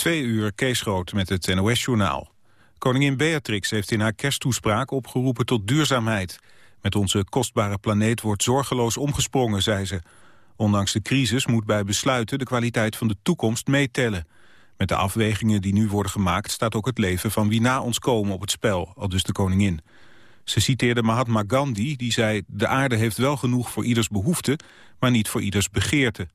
Twee uur Kees Groot met het NOS-journaal. Koningin Beatrix heeft in haar kersttoespraak opgeroepen tot duurzaamheid. Met onze kostbare planeet wordt zorgeloos omgesprongen, zei ze. Ondanks de crisis moet bij besluiten de kwaliteit van de toekomst meetellen. Met de afwegingen die nu worden gemaakt staat ook het leven van wie na ons komen op het spel, al dus de koningin. Ze citeerde Mahatma Gandhi, die zei... de aarde heeft wel genoeg voor ieders behoefte, maar niet voor ieders begeerte.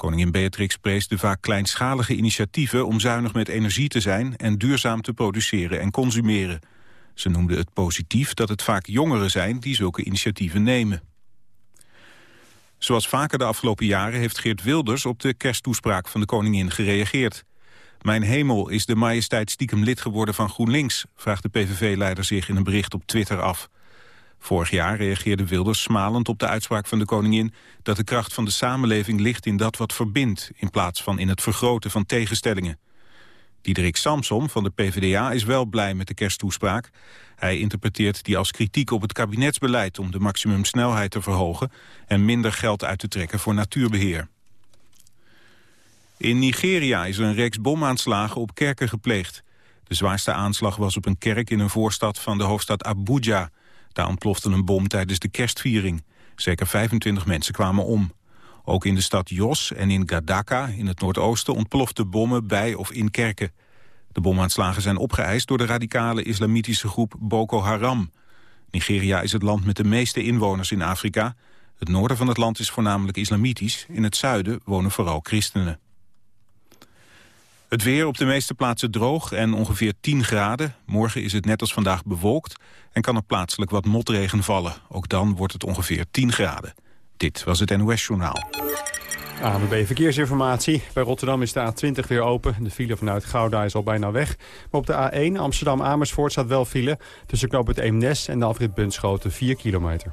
Koningin Beatrix prees de vaak kleinschalige initiatieven om zuinig met energie te zijn en duurzaam te produceren en consumeren. Ze noemde het positief dat het vaak jongeren zijn die zulke initiatieven nemen. Zoals vaker de afgelopen jaren heeft Geert Wilders op de kersttoespraak van de koningin gereageerd. Mijn hemel, is de majesteit stiekem lid geworden van GroenLinks, vraagt de PVV-leider zich in een bericht op Twitter af. Vorig jaar reageerde Wilders smalend op de uitspraak van de koningin... dat de kracht van de samenleving ligt in dat wat verbindt... in plaats van in het vergroten van tegenstellingen. Diederik Samsom van de PvdA is wel blij met de kersttoespraak. Hij interpreteert die als kritiek op het kabinetsbeleid... om de maximumsnelheid te verhogen... en minder geld uit te trekken voor natuurbeheer. In Nigeria is een reeks bomaanslagen op kerken gepleegd. De zwaarste aanslag was op een kerk in een voorstad van de hoofdstad Abuja... Daar ontplofte een bom tijdens de kerstviering. Zeker 25 mensen kwamen om. Ook in de stad Jos en in Gadaka in het noordoosten ontploften bommen bij of in kerken. De bomaanslagen zijn opgeëist door de radicale islamitische groep Boko Haram. Nigeria is het land met de meeste inwoners in Afrika. Het noorden van het land is voornamelijk islamitisch. In het zuiden wonen vooral christenen. Het weer op de meeste plaatsen droog en ongeveer 10 graden. Morgen is het net als vandaag bewolkt en kan er plaatselijk wat motregen vallen. Ook dan wordt het ongeveer 10 graden. Dit was het NOS Journaal. ANWB Verkeersinformatie. Bij Rotterdam is de A20 weer open. De file vanuit Gouda is al bijna weg. Maar op de A1 Amsterdam-Amersfoort staat wel file... tussen knoop het Eemnes en de afrit Bunschoten 4 kilometer.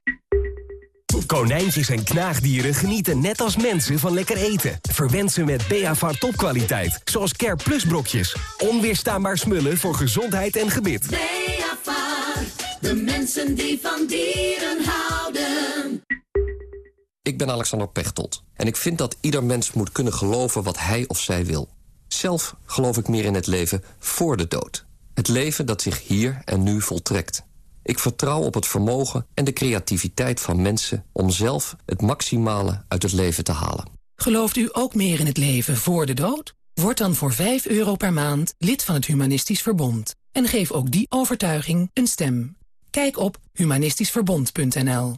Konijntjes en knaagdieren genieten net als mensen van lekker eten. Verwend ze met Beavar topkwaliteit, zoals Care Plus brokjes. Onweerstaanbaar smullen voor gezondheid en gebit. Beavar, de mensen die van dieren houden. Ik ben Alexander Pechtold en ik vind dat ieder mens moet kunnen geloven wat hij of zij wil. Zelf geloof ik meer in het leven voor de dood. Het leven dat zich hier en nu voltrekt. Ik vertrouw op het vermogen en de creativiteit van mensen... om zelf het maximale uit het leven te halen. Gelooft u ook meer in het leven voor de dood? Word dan voor 5 euro per maand lid van het Humanistisch Verbond. En geef ook die overtuiging een stem. Kijk op humanistischverbond.nl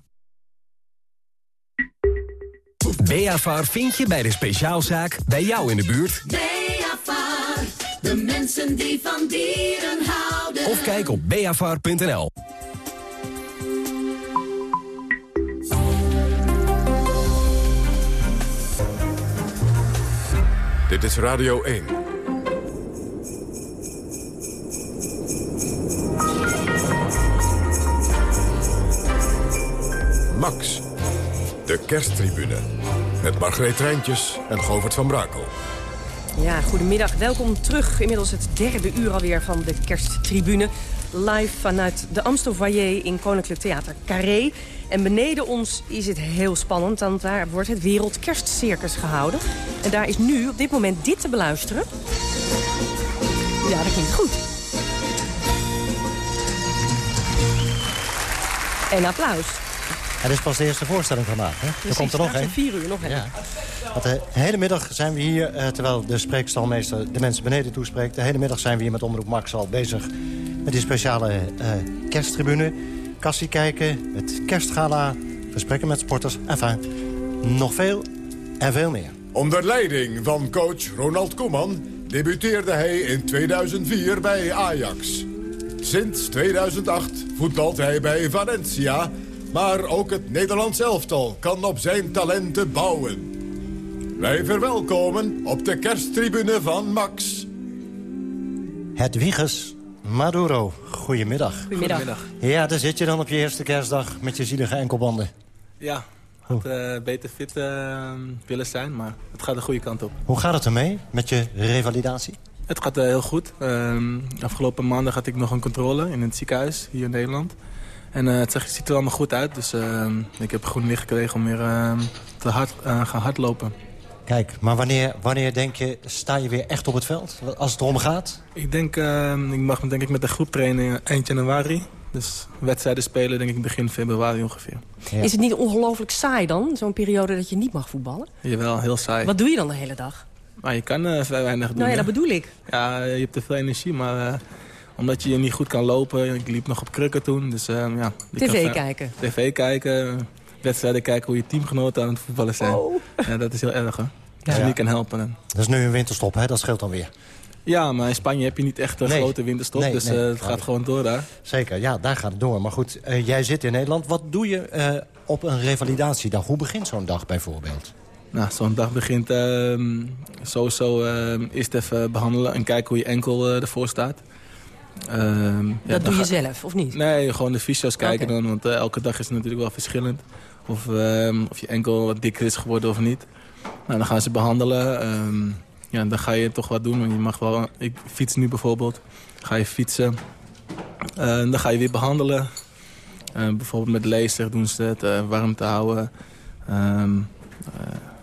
Beafar vind je bij de speciaalzaak bij jou in de buurt. Beafar, de mensen die van dieren houden. Of kijk op beafar.nl Dit is Radio 1. Max, de kersttribune. Met Margreet Rijntjes en Govert van Brakel. Ja, goedemiddag. Welkom terug. Inmiddels het derde uur alweer van de kersttribune. Live vanuit de Amstel Foyer in Koninklijk Theater Carré. En beneden ons is het heel spannend, want daar wordt het Wereldkerstcircus gehouden. En daar is nu op dit moment dit te beluisteren. Ja, dat klinkt goed. En applaus. Het is pas de eerste voorstelling vandaag. Hè? er komt er nog een. vier uur nog. Ja. Want de hele middag zijn we hier, eh, terwijl de spreekstalmeester de mensen beneden toespreekt... de hele middag zijn we hier met Omroep Max al bezig met die speciale eh, kersttribune. Kassie kijken, het kerstgala, gesprekken met sporters, enfin, nog veel en veel meer. Onder leiding van coach Ronald Koeman debuteerde hij in 2004 bij Ajax. Sinds 2008 voetbalt hij bij Valencia... maar ook het Nederlands elftal kan op zijn talenten bouwen. Wij verwelkomen op de kersttribune van Max... Hedwiges Maduro, goedemiddag. Goedemiddag. Ja, daar zit je dan op je eerste kerstdag met je zielige enkelbanden. Ja, had uh, beter fit uh, willen zijn, maar het gaat de goede kant op. Hoe gaat het ermee met je revalidatie? Het gaat uh, heel goed. Ehm, afgelopen maandag had ik nog een controle in het ziekenhuis hier in Nederland. En het ziet er allemaal goed uit, dus ehm, ik heb groen licht gekregen om weer ehm, te hard, gaan hardlopen. Kijk, maar wanneer, wanneer denk je, sta je weer echt op het veld? Als het erom gaat? Ik denk, ik mag denk ik met de groep trainen eind januari. Dus wedstrijden spelen denk ik begin februari ongeveer. Is het niet ongelooflijk saai dan, zo'n periode dat je niet mag voetballen? Jawel, heel saai. Wat doe je dan de hele dag? Maar je kan uh, vrij weinig doen. Nou ja, dat bedoel ik. Ja, je hebt te veel energie, maar uh, omdat je niet goed kan lopen... Ik liep nog op krukken toen, dus uh, ja... TV kijken. TV kijken, wedstrijden kijken hoe je teamgenoten aan het voetballen zijn. Oh. Ja, dat is heel erg, hoor. Als je niet kan helpen. Dat is nu een winterstop, hè? Dat scheelt dan weer. Ja, maar in Spanje heb je niet echt een nee. grote winterstop. Nee, dus nee. Uh, het gaat gewoon door daar. Zeker, ja, daar gaat het door. Maar goed, uh, jij zit in Nederland. Wat doe je uh, op een revalidatiedag? Hoe begint zo'n dag bijvoorbeeld? Nou, zo'n dag begint uh, sowieso eerst even behandelen... en kijken hoe je enkel ervoor staat. Ehm, dat ja, doe je zelf, of niet? Nee, gewoon de fysio's kijken okay. dan. Want elke dag is het natuurlijk wel verschillend. Of, ehm, of je enkel wat dikker is geworden of niet. Nou, dan gaan ze behandelen ja, dan ga je toch wat doen. Want je mag wel, ik fiets nu bijvoorbeeld. Ga je fietsen. Uh, dan ga je weer behandelen. Uh, bijvoorbeeld met laser doen ze het, uh, warm te houden. Um,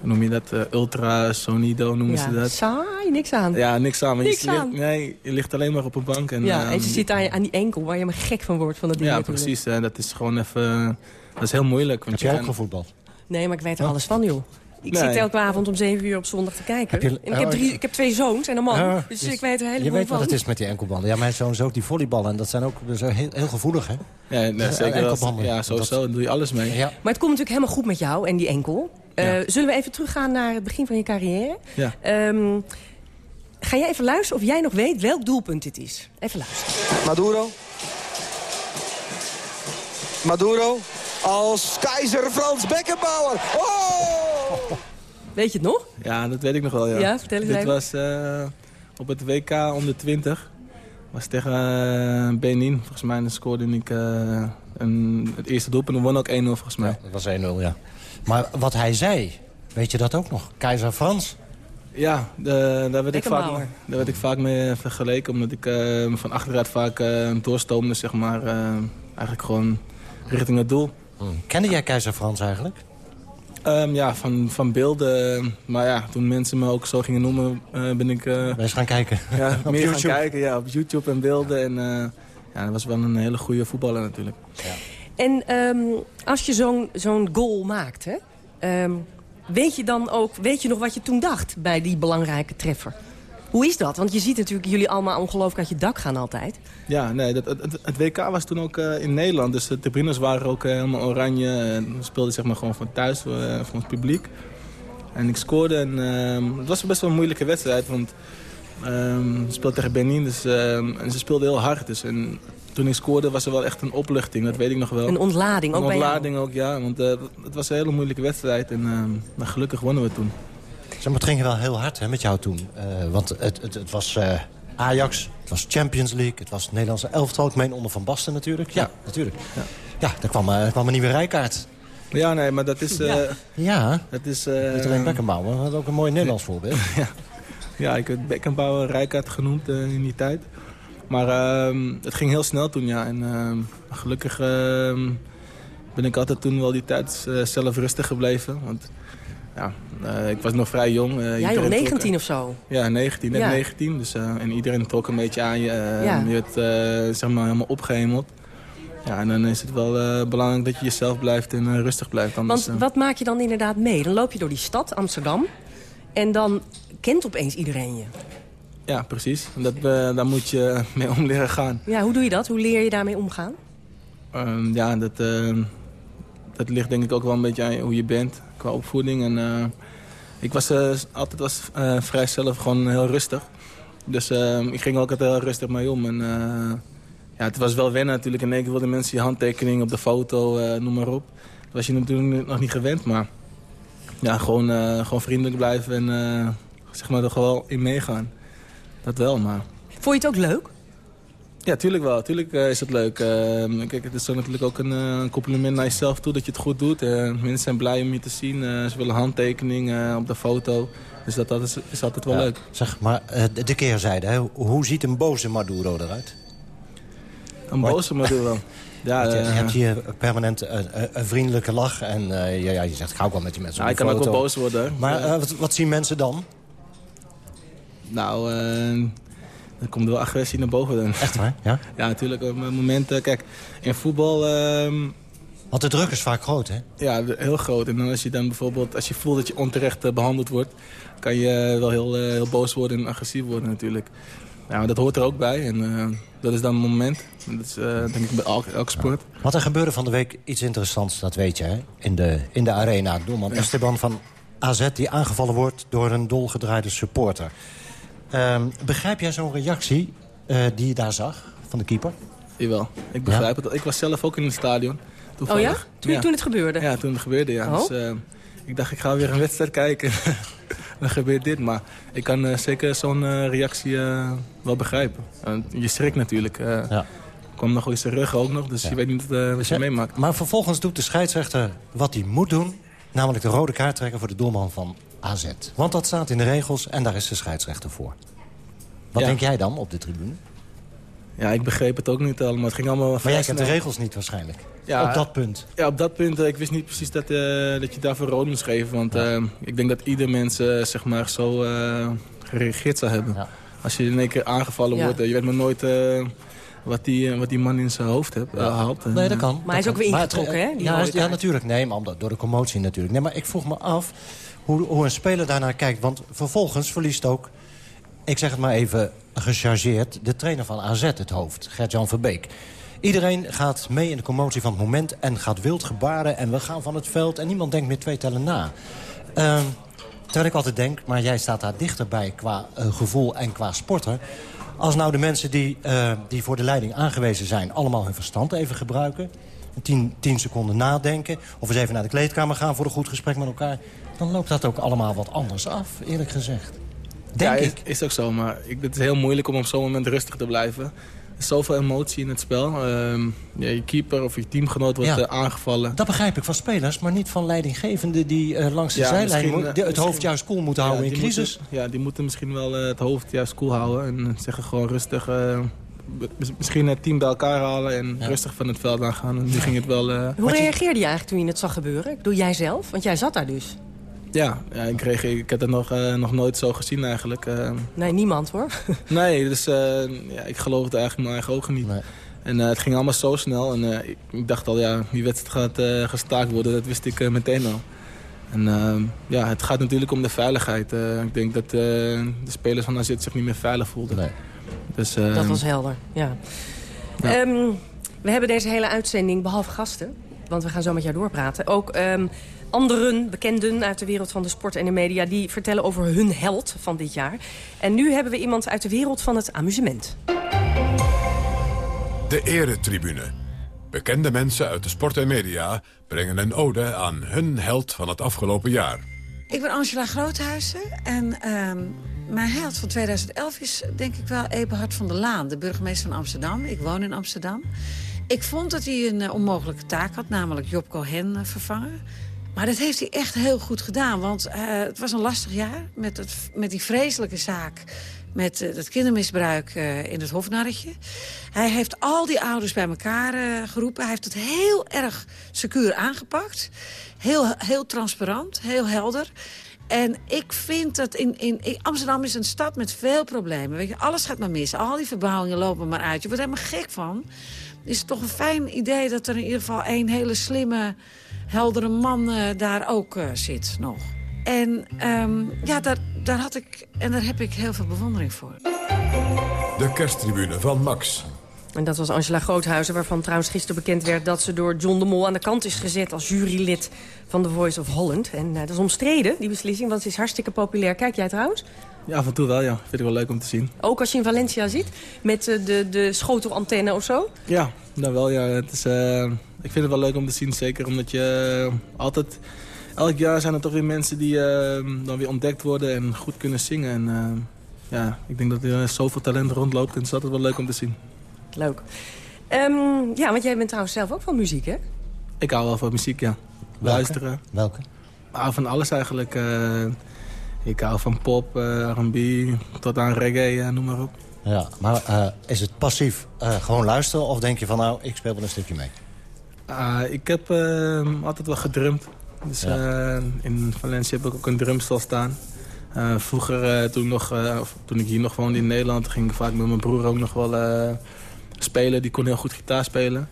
hoe noem je dat? ultrasonido noemen ja, ze dat. saai, niks aan. Ja, niks aan. Niks je, aan. Ligt, nee, je ligt alleen maar op een bank. En, ja, en ze zit aan, aan die enkel waar je maar gek van wordt. Van dat ja, precies. dat is gewoon even... Dat is heel moeilijk. Want Heb je ook gevoetbald? Nee, maar ik weet er alles van, joh. Ik nee. zit elke avond om 7 uur op zondag te kijken. Je, en ik, heb drie, ik heb twee zoons en een man. Dus ik weet er helemaal Je weet van. wat het is met die enkelbanden. Ja, mijn zoons ook die volleyballen. En dat zijn ook dus heel, heel gevoelig, hè? Ja, nee, zeker. Ja, sowieso. Daar doe je alles mee. Ja. Maar het komt natuurlijk helemaal goed met jou en die enkel. Uh, ja. Zullen we even teruggaan naar het begin van je carrière? Ja. Um, ga jij even luisteren of jij nog weet welk doelpunt dit is? Even luisteren. Maduro. Maduro als keizer Frans Beckenbauer. Oh! Weet je het nog? Ja, dat weet ik nog wel, ja. Ja, vertel eens Dit even. was uh, op het WK onder 20. was tegen uh, Benin. Volgens mij scoorde ik uh, een, het eerste doelpunt. En won ook 1-0 volgens mij. Ja, dat was 1-0, ja. Maar wat hij zei, weet je dat ook nog? Keizer Frans? Ja, de, daar, werd ik vaak, daar werd ik vaak mee vergeleken. Omdat ik van achteruit vaak doorstoomde, zeg maar. eigenlijk gewoon richting het doel. Hmm. Kende jij Keizer Frans eigenlijk? Um, ja, van, van beelden. Maar ja, toen mensen me ook zo gingen noemen, uh, ben ik... Uh, ben gaan kijken? Ja, meer YouTube. gaan kijken. Ja, op YouTube en beelden. En uh, ja, dat was wel een hele goede voetballer natuurlijk. Ja. En um, als je zo'n zo'n goal maakt, hè, um, weet je dan ook... Weet je nog wat je toen dacht bij die belangrijke treffer? Hoe is dat? Want je ziet natuurlijk jullie allemaal ongelooflijk uit je dak gaan altijd. Ja, nee, dat, het, het, WK was toen ook uh, in Nederland. Dus de tribunes waren ook uh, helemaal oranje. En we speelden zeg maar gewoon van thuis, uh, van het publiek. En ik scoorde en ehm, het was best wel een moeilijke wedstrijd. Want we speelden tegen Benin dus, ehm, en ze speelden heel hard. Dus, en toen ik scoorde was er wel echt een opluchting, dat weet ik nog wel. Een ontlading ook Een ontlading ook, ja. Want het was een hele moeilijke wedstrijd en maar gelukkig wonnen we toen. Zeg maar, het ging wel heel hard hè, met jou toen. Uh, want het, het, het was uh, Ajax, het was Champions League, het was het Nederlandse elftal. Ik meen onder Van Basten natuurlijk. Ja, ja natuurlijk. Ja, ja daar kwam, uh, kwam een nieuwe rijkaart. Ja, nee, maar dat is... ja, ja. Dat is, niet alleen Beckenbauer, maar ook een mooi Nederlands voorbeeld. ja. ja, ik heb Beckenbauer rijkaart genoemd in die tijd. Maar ehm, het ging heel snel toen, ja. En ehm, gelukkig ehm, ben ik altijd toen wel die tijd zelf rustig gebleven. Want ja, uh, ik was nog vrij jong. Uh, ja, joh, 19 trok, of zo? Ja, 19, net ja. 19. Dus, en iedereen trok een beetje aan je. Ja. Je werd zeg maar helemaal opgehemeld. Ja, en dan is het wel belangrijk dat je jezelf blijft en rustig blijft. Anders, Want wat maak je dan inderdaad mee? Dan loop je door die stad, Amsterdam. En dan kent opeens iedereen je. Ja, precies. Dat, daar moet je mee om leren gaan. Ja, hoe doe je dat? Hoe leer je daarmee omgaan? Ehm, ja, dat, dat ligt denk ik ook wel een beetje aan hoe je bent qua opvoeding. En, uh, ik was uh, altijd was, uh, vrij zelf gewoon heel rustig. Dus ik ging ook altijd heel rustig mee om. En, ja, het was wel wennen natuurlijk. In één keer wilden mensen je handtekening op de foto, noem maar op. Dat was je natuurlijk nog niet gewend. Maar ja, gewoon, gewoon vriendelijk blijven en zeg maar er gewoon in meegaan. Dat wel, maar Vond je het ook leuk? Ja, tuurlijk wel. Tuurlijk uh, is het leuk. Uh, kijk, het is zo natuurlijk ook een uh, compliment naar jezelf toe dat je het goed doet. mensen zijn blij om je te zien. ze willen handtekening op de foto. Dus dat, dat is, is altijd wel leuk. Zeg, maar de, de keerzijde, hè? hoe ziet een boze Maduro eruit? Een boze Maduro? Ja, je, je, hebt hier permanent een vriendelijke lach. En ja, ja, je zegt, ik hou wel met die mensen ja, Ik kan ook wel boos worden. Maar wat, wat zien mensen dan? Nou, dan komt wel agressie naar boven. Dan. Echt waar? Ja? Ja, natuurlijk. Op momenten, kijk, in voetbal... Uh, Want de druk is vaak groot, hè? Ja, heel groot. En dan als je dan bijvoorbeeld, als je voelt dat je onterecht uh, behandeld wordt... kan je wel heel, heel boos worden en agressief worden natuurlijk. Ja, maar dat hoort er ook bij. En dat is dan een moment. Dat is denk ik bij elke, elke sport. Ja. Wat er gebeurde van de week, iets interessants, dat weet je, hè? In de, in de arena. Doelman ja. Esteban van AZ die aangevallen wordt door een dolgedraaide supporter. Um, begrijp jij zo'n reactie uh, die je daar zag van de keeper? Jawel, ik begrijp ja? het. Ik was zelf ook in het stadion. Toevallig. Oh ja? Toen, ja? toen het gebeurde? Ja, toen het gebeurde, ja. Oh? Dus, uh, ik dacht, ik ga weer een wedstrijd kijken. dan gebeurt dit. Maar ik kan uh, zeker zo'n reactie wel begrijpen. je schrikt natuurlijk. ja. kwam nog eens de rug ook nog, dus je weet niet wat je meemaakt. Maar vervolgens doet de scheidsrechter wat hij moet doen. Namelijk de rode kaart trekken voor de doelman van AZ. Want dat staat in de regels en daar is de scheidsrechter voor. Wat ja. denk jij dan op de tribune? Ja, ik begreep het ook niet allemaal. Het ging allemaal maar jij kent de regels niet waarscheinlijk? Ja, op dat punt? Ja, op dat punt. Ik wist niet precies dat, uh, dat je daarvoor rood moest geven. Want ja. uh, ik denk dat ieder mens uh, zeg maar zo gereageerd zou hebben. Ja. Als je in één keer aangevallen wordt, je weet maar nooit wat die, wat die man in zijn hoofd hebt. Nee, dat kan. Maar hij is ook weer ingetrokken, hè? Ja, ja, natuurlijk. Nee, maar door de commotie natuurlijk. Nee, maar ik vroeg me af hoe, hoe een speler daarnaar kijkt. Want vervolgens verliest ook, ik zeg het maar even gechargeerd... de trainer van AZ het hoofd, Gert-Jan Verbeek. Iedereen gaat mee in de commotie van het moment en gaat wild gebaren... en we gaan van het veld en niemand denkt meer twee tellen na. Uh, terwijl ik altijd denk, maar jij staat daar dichterbij qua uh, gevoel en qua sporter... Als nou de mensen die, uh, die voor de leiding aangewezen zijn... allemaal hun verstand even gebruiken... Tien, tien seconden nadenken... of eens even naar de kleedkamer gaan voor een goed gesprek met elkaar... dan loopt dat ook allemaal wat anders af, eerlijk gezegd. Denk ja, ik. Is, is ook zo, maar ik, het is heel moeilijk om op zo'n moment rustig te blijven. Er is zoveel emotie in het spel. Uh, ja, je keeper of je teamgenoot wordt ja, uh, aangevallen. Dat begrijp ik van spelers, maar niet van leidinggevenden... die uh, langs de ja, zijlijn moet, het hoofd juist koel cool moeten houden in crisis. Moeten, ja, die moeten misschien wel het hoofd juist koel cool houden... en zeggen gewoon rustig misschien het team bij elkaar halen en ja. rustig van het veld aan gaan. En nu ging het wel... Uh... Hoe reageerde je eigenlijk toen je het zag gebeuren? Doe jij zelf? Want jij zat daar dus. Ja, ja ik, kreeg, ik heb het nog, uh, nog nooit zo gezien eigenlijk. Uh... Nee, niemand hoor. nee, dus ja, ik geloofde eigenlijk mijn eigen ogen niet. Nee. En het ging allemaal zo snel. En ik, ik, dacht al, ja, die wedstrijd gaat gestaakt worden. Dat wist ik meteen al. En ja, het gaat natuurlijk om de veiligheid. ik denk dat de spelers van AZ zich niet meer veilig voelden. Nee. Dus, uh... Dat was helder, ja. ja. Um, we hebben deze hele uitzending, behalve gasten... want we gaan zo met jou doorpraten... ook um, anderen, bekenden uit de wereld van de sport en de media... die vertellen over hun held van dit jaar. En nu hebben we iemand uit de wereld van het amusement. De Eretribune. Bekende mensen uit de sport en media brengen een ode aan hun held van het afgelopen jaar. Ik ben Angela Groothuizen en uh, mijn held van 2011 is denk ik wel Eberhard van der Laan... de burgemeester van Amsterdam. Ik woon in Amsterdam. Ik vond dat hij een uh, onmogelijke taak had, namelijk Job Cohen uh, vervangen. Maar dat heeft hij echt heel goed gedaan, want uh, het was een lastig jaar... met, het, met die vreselijke zaak met uh, het kindermisbruik uh, in het Hofnarretje. Hij heeft al die ouders bij elkaar geroepen. Hij heeft het heel erg secuur aangepakt. Heel, heel transparant, heel helder. En ik vind dat in, in, Amsterdam is een stad met veel problemen. Weet je, alles gaat maar mis. Al die verbouwingen lopen maar uit. Je wordt helemaal gek van. Is toch een fijn idee dat er in ieder geval een hele slimme, heldere man uh, daar ook uh, zit nog. En um, ja, daar, daar had ik en daar heb ik heel veel bewondering voor. De kersttribune van Max. En dat was Angela Groothuizen, waarvan trouwens gisteren bekend werd... dat ze door John de Mol aan de kant is gezet als jurylid van The Voice of Holland. En uh, dat is omstreden, die beslissing, want het is hartstikke populair. Kijk jij trouwens? Ja, af en toe wel, ja. Vind ik wel leuk om te zien. Ook als je in Valencia zit, met uh, de, de schotelantenne of zo? Ja, nou wel, ja. Het is, uh, ik vind het wel leuk om te zien, zeker omdat je altijd... Elk jaar zijn er toch weer mensen die dan weer ontdekt worden en goed kunnen zingen. En, ja, ik denk dat er zoveel talent rondloopt en het is altijd wel leuk om te zien. Leuk. Ehm, ja, want jij bent trouwens zelf ook van muziek, hè? Ik hou wel van muziek, ja. Luisteren. Welke? Hou van alles eigenlijk. eh. Ik hou van pop, eh, R&B, tot aan reggae, eh, noem maar op. Ja, maar eh, is het passief gewoon luisteren of denk je van nou, ik speel wel een stukje mee? Ah, ik heb eh, altijd wel gedrumd. Dus in Valencia heb ik ook een drumstel staan. Vroeger, toen, nog, toen ik hier nog woonde in Nederland... ging ik vaak met mijn broer ook nog wel spelen. Die kon heel goed gitaar spelen.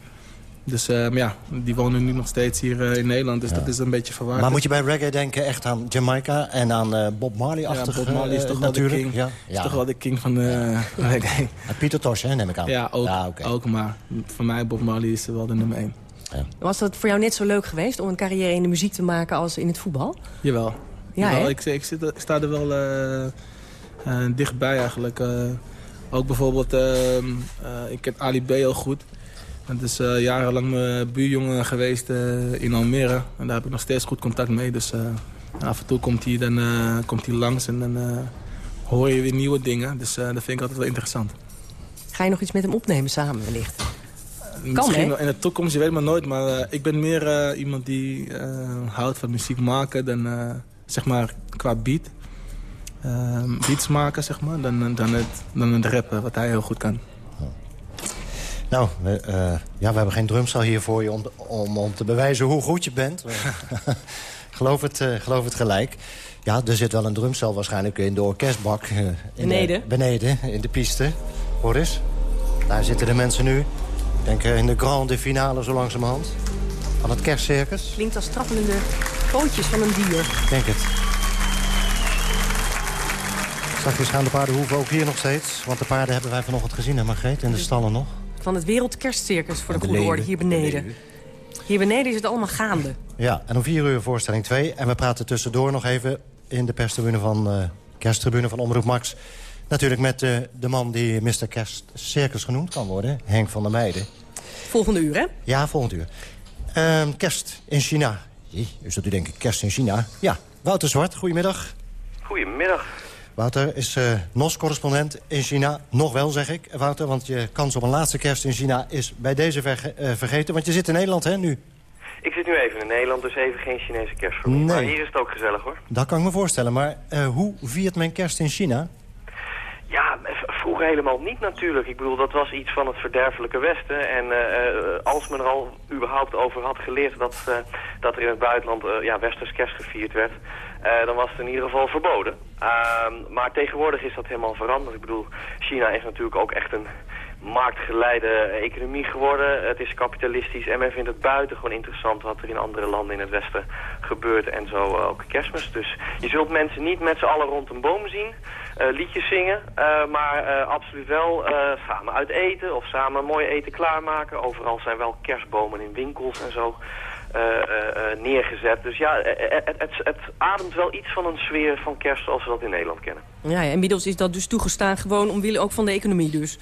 Dus eh, maar ja, die wonen nu nog steeds hier eh, in Nederland. Dus dat is een beetje verwaard. Maar moet je bij reggae denken echt aan Jamaica en aan eh, Bob Marley-achtig Ja, Bob Marley is eh, toch wel de natuurlijk? king. Ja, Is ja. toch wel de king van de reggae. En Pieter Tosh, hè, neem ik aan. Ja, ook, oké. ook. Maar voor mij, Bob Marley is wel de nummer één. Was dat voor jou net zo leuk geweest om een carrière in de muziek te maken als in het voetbal? Jawel. Ja, Jawel, ik, ik, zit, ik sta er wel eh, eh, dichtbij eigenlijk. Eh, ook bijvoorbeeld, ehm, eh, ik ken Ali B heel goed. Dat is eh, jarenlang mijn buurjongen geweest eh, in Almere. En daar heb ik nog steeds goed contact mee. Dus eh, af en toe komt hij, dan, komt hij langs en dan hoor je weer nieuwe dingen. Dus dat vind ik altijd wel interessant. Ga je nog iets met hem opnemen samen wellicht? Misschien hè? wel in de toekomst, je weet maar nooit. Maar ik ben meer iemand die houdt van muziek maken dan zeg maar qua beat. Beats maken, zeg maar, dan, dan, het, dan het rappen, wat hij heel goed kan. Nou, we, eh, ja, we hebben geen drumstel hier voor je om, om, om te bewijzen hoe goed je bent. geloof, het, eh, geloof het gelijk. Ja, er zit wel een drumstel waarschijnlijk in de orkestbak. eh, in de- Beneden? beneden, in de piste. Hoor eens. Daar zitten de mensen nu. Ik denk in de grande finale zo langzamerhand. Van het kerstcircus. Klinkt als trappelende pootjes van een dier. Ik Denk het. Straks gaan de paardenhoeven ook hier nog steeds. Want de paarden hebben wij vanochtend gezien, hè Margreet? In de stallen nog. Van het Wereldkerstcircus voor de de goede orde hier beneden. Hier beneden is het allemaal gaande. Ja, en om vier uur voorstelling 2. En we praten tussendoor nog even in de perstribune van, eh kersttribune van Omroep Max. Natuurlijk met eh, de man die Mr. Kerst Circus genoemd kan worden. Henk van der Meijden. Volgende uur, hè? Ja, volgend uur. Ehm, kerst in China. Jee, u zult u denken, kerst in China. Ja, Wouter Zwart, goedemiddag. Goedemiddag. Wouter is eh NOS-correspondent in China. Nog wel, zeg ik, Wouter, want je kans op een laatste kerst in China is bij deze verge- eh, vergeten. Want je zit in Nederland, hè, nu? Ik zit nu even in Nederland, dus even geen Chinese kerst voor. Nee. Maar hier is het ook gezellig hoor. Dat kan ik me voorstellen. Maar eh, hoe viert men kerst in China? Ja, vroeger helemaal niet natuurlijk. Ik bedoel, dat was iets van het verderfelijke Westen. En als men er al überhaupt over had geleerd dat, dat er in het buitenland ja, westers kerst gevierd werd... eh, dan was het in ieder geval verboden. Ehm, maar tegenwoordig is dat helemaal veranderd. Ik bedoel, China is natuurlijk ook echt een marktgeleide economie geworden. Het is kapitalistisch en men vindt het buitengewoon interessant wat er in andere landen in het Westen gebeurt en zo eh, ook kerstmis. Dus je zult mensen niet met z'n allen rond een boom zien, eh, liedjes zingen, maar absoluut wel samen uit eten of samen mooi eten klaarmaken. Overal zijn wel kerstbomen in winkels en zo. Eh, eh, eh, neergezet. Dus ja, het, het, het ademt wel iets van een sfeer van kerst zoals we dat in Nederland kennen. Ja, ja, inmiddels is dat dus toegestaan gewoon omwille ook van de economie dus.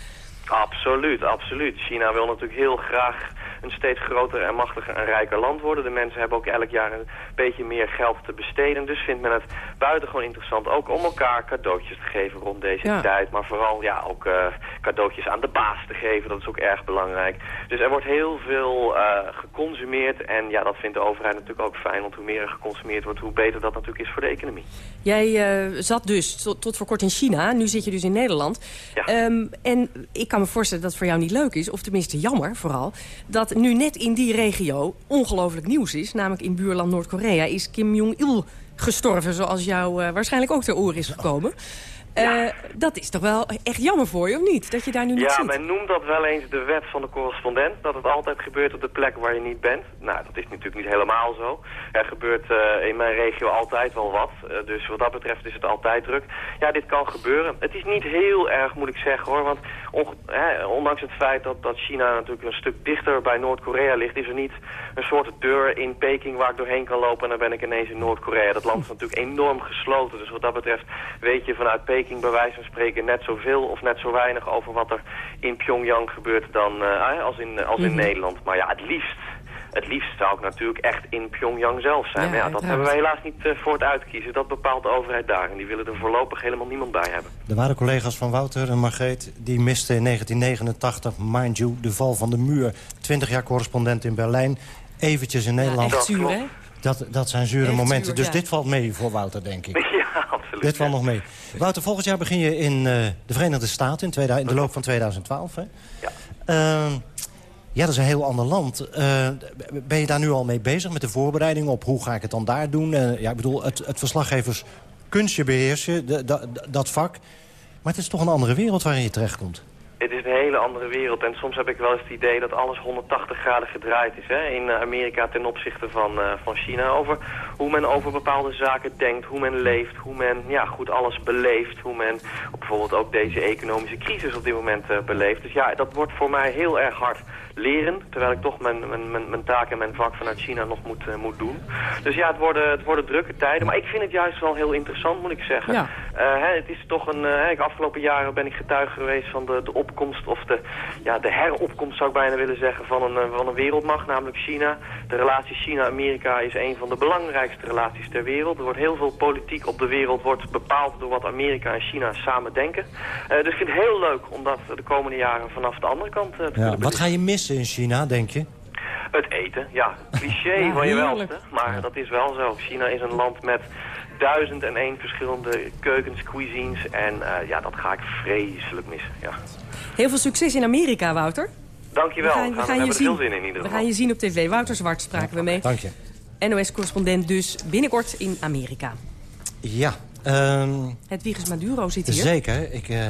Absoluut, absoluut. China wil natuurlijk heel graag een steeds groter en machtiger en rijker land worden. De mensen hebben ook elk jaar een beetje meer geld te besteden. Dus vindt men het buitengewoon interessant ook om elkaar cadeautjes te geven rond deze Ja. tijd. Maar vooral ja, ook eh, cadeautjes aan de baas te geven. Dat is ook erg belangrijk. Dus er wordt heel veel eh, geconsumeerd. En ja, dat vindt de overheid natuurlijk ook fijn. Want hoe meer er geconsumeerd wordt, hoe beter dat natuurlijk is voor de economie. Jij eh, zat dus tot, tot voor kort in China, nu zit je dus in Nederland. Ehm, en ik kan me voorstellen dat het voor jou niet leuk is, of tenminste jammer vooral... dat nu net in die regio ongelooflijk nieuws is. Namelijk in buurland Noord-Korea is Kim Jong-il gestorven... zoals jou eh, waarschijnlijk ook ter oren is gekomen. Eh, dat is toch wel echt jammer voor je, of niet? Dat je daar nu niet Ja, zit. men noemt dat wel eens de wet van de correspondent. Dat het altijd gebeurt op de plek waar je niet bent. Nou, dat is natuurlijk niet helemaal zo. Er gebeurt eh, in mijn regio altijd wel wat. Eh, dus wat dat betreft is het altijd druk. Ja, dit kan gebeuren. Het is niet heel erg, moet ik zeggen hoor. Want hè, ondanks het feit dat, dat China natuurlijk een stuk dichter bij Noord-Korea ligt... is er niet een soort deur in Peking waar ik doorheen kan lopen... en dan ben ik ineens in Noord-Korea. Dat land is natuurlijk enorm gesloten. Dus wat dat betreft weet je vanuit Peking bij wijze van spreken... net zoveel of net zo weinig over wat er in Pyongyang gebeurt dan, eh, als in, als in Mhm. Nederland. Maar ja, het liefst het liefst zou ik natuurlijk echt in Pyongyang zelf zijn. Ja, maar ja, dat hebben wij helaas niet eh, voor het uitkiezen. Dat bepaalt de overheid daar. En die willen er voorlopig helemaal niemand bij hebben. Er waren collega's van Wouter en Margreet... die misten in 1989, mind you, de val van de muur. 20 jaar correspondent in Berlijn. Eventjes in Nederland. echt zuur, hè? Dat, dat zijn zure Echt momenten. zuur, dus ja. dit valt mee voor Wouter, denk ik. Ja, Dit valt nog mee. Wouter, volgend jaar begin je in eh, de Verenigde Staten... In, 2000 in de loop van 2012, hè? Ja. Ehm, ja, dat is een heel ander land. Eh, ben je daar nu al mee bezig met de voorbereiding op hoe ga ik het dan daar doen? Eh, ja, ik bedoel, het, het verslaggeverskunstje beheers je, de- da- dat vak. Maar het is toch een andere wereld waarin je terechtkomt. Het is een hele andere wereld en soms heb ik wel eens het idee dat alles 180 graden gedraaid is hè, in eh, Amerika ten opzichte van, eh, van China. Over hoe men over bepaalde zaken denkt, hoe men leeft, hoe men ja, goed alles beleeft. Hoe men bijvoorbeeld ook deze economische crisis op dit moment eh, beleeft. Dus ja, dat wordt voor mij heel erg hard leren, terwijl ik toch mijn, mijn, mijn, mijn taak en mijn vak vanuit China nog moet, moet doen. Dus ja, het worden, het worden drukke tijden, maar ik vind het juist wel heel interessant, moet ik zeggen. Ja. Hè, het is toch een, hè, de afgelopen jaren ben ik getuige geweest van de, de opkomst, of de, ja, de heropkomst zou ik bijna willen zeggen, van een, eh, van een wereldmacht, namelijk China. De relatie China-Amerika is een van de belangrijkste relaties ter wereld. Er wordt heel veel politiek op de wereld wordt bepaald door wat Amerika en China samen denken. Eh, dus ik vind het heel leuk om dat de komende jaren vanaf de andere kant eh, te Ja, kunnen wat ga je missen in China, denk je? het eten, ja. Cliché Ja, van je welste, maar dat is wel zo. China is een land met duizend en één verschillende keukens, cuisines. En eh, ja, dat ga ik vreselijk missen, ja. Heel veel succes in Amerika, Wouter. Dankjewel, We we, gaan, we gaan, je zien. veel zin in in ieder We gaan je zien op tv. Wouter Zwart spraken we mee. Dank je. NOS-correspondent dus binnenkort in Amerika. Ja, ehm, Het Wiegers Maduro zit hier. zeker. Ik, eh,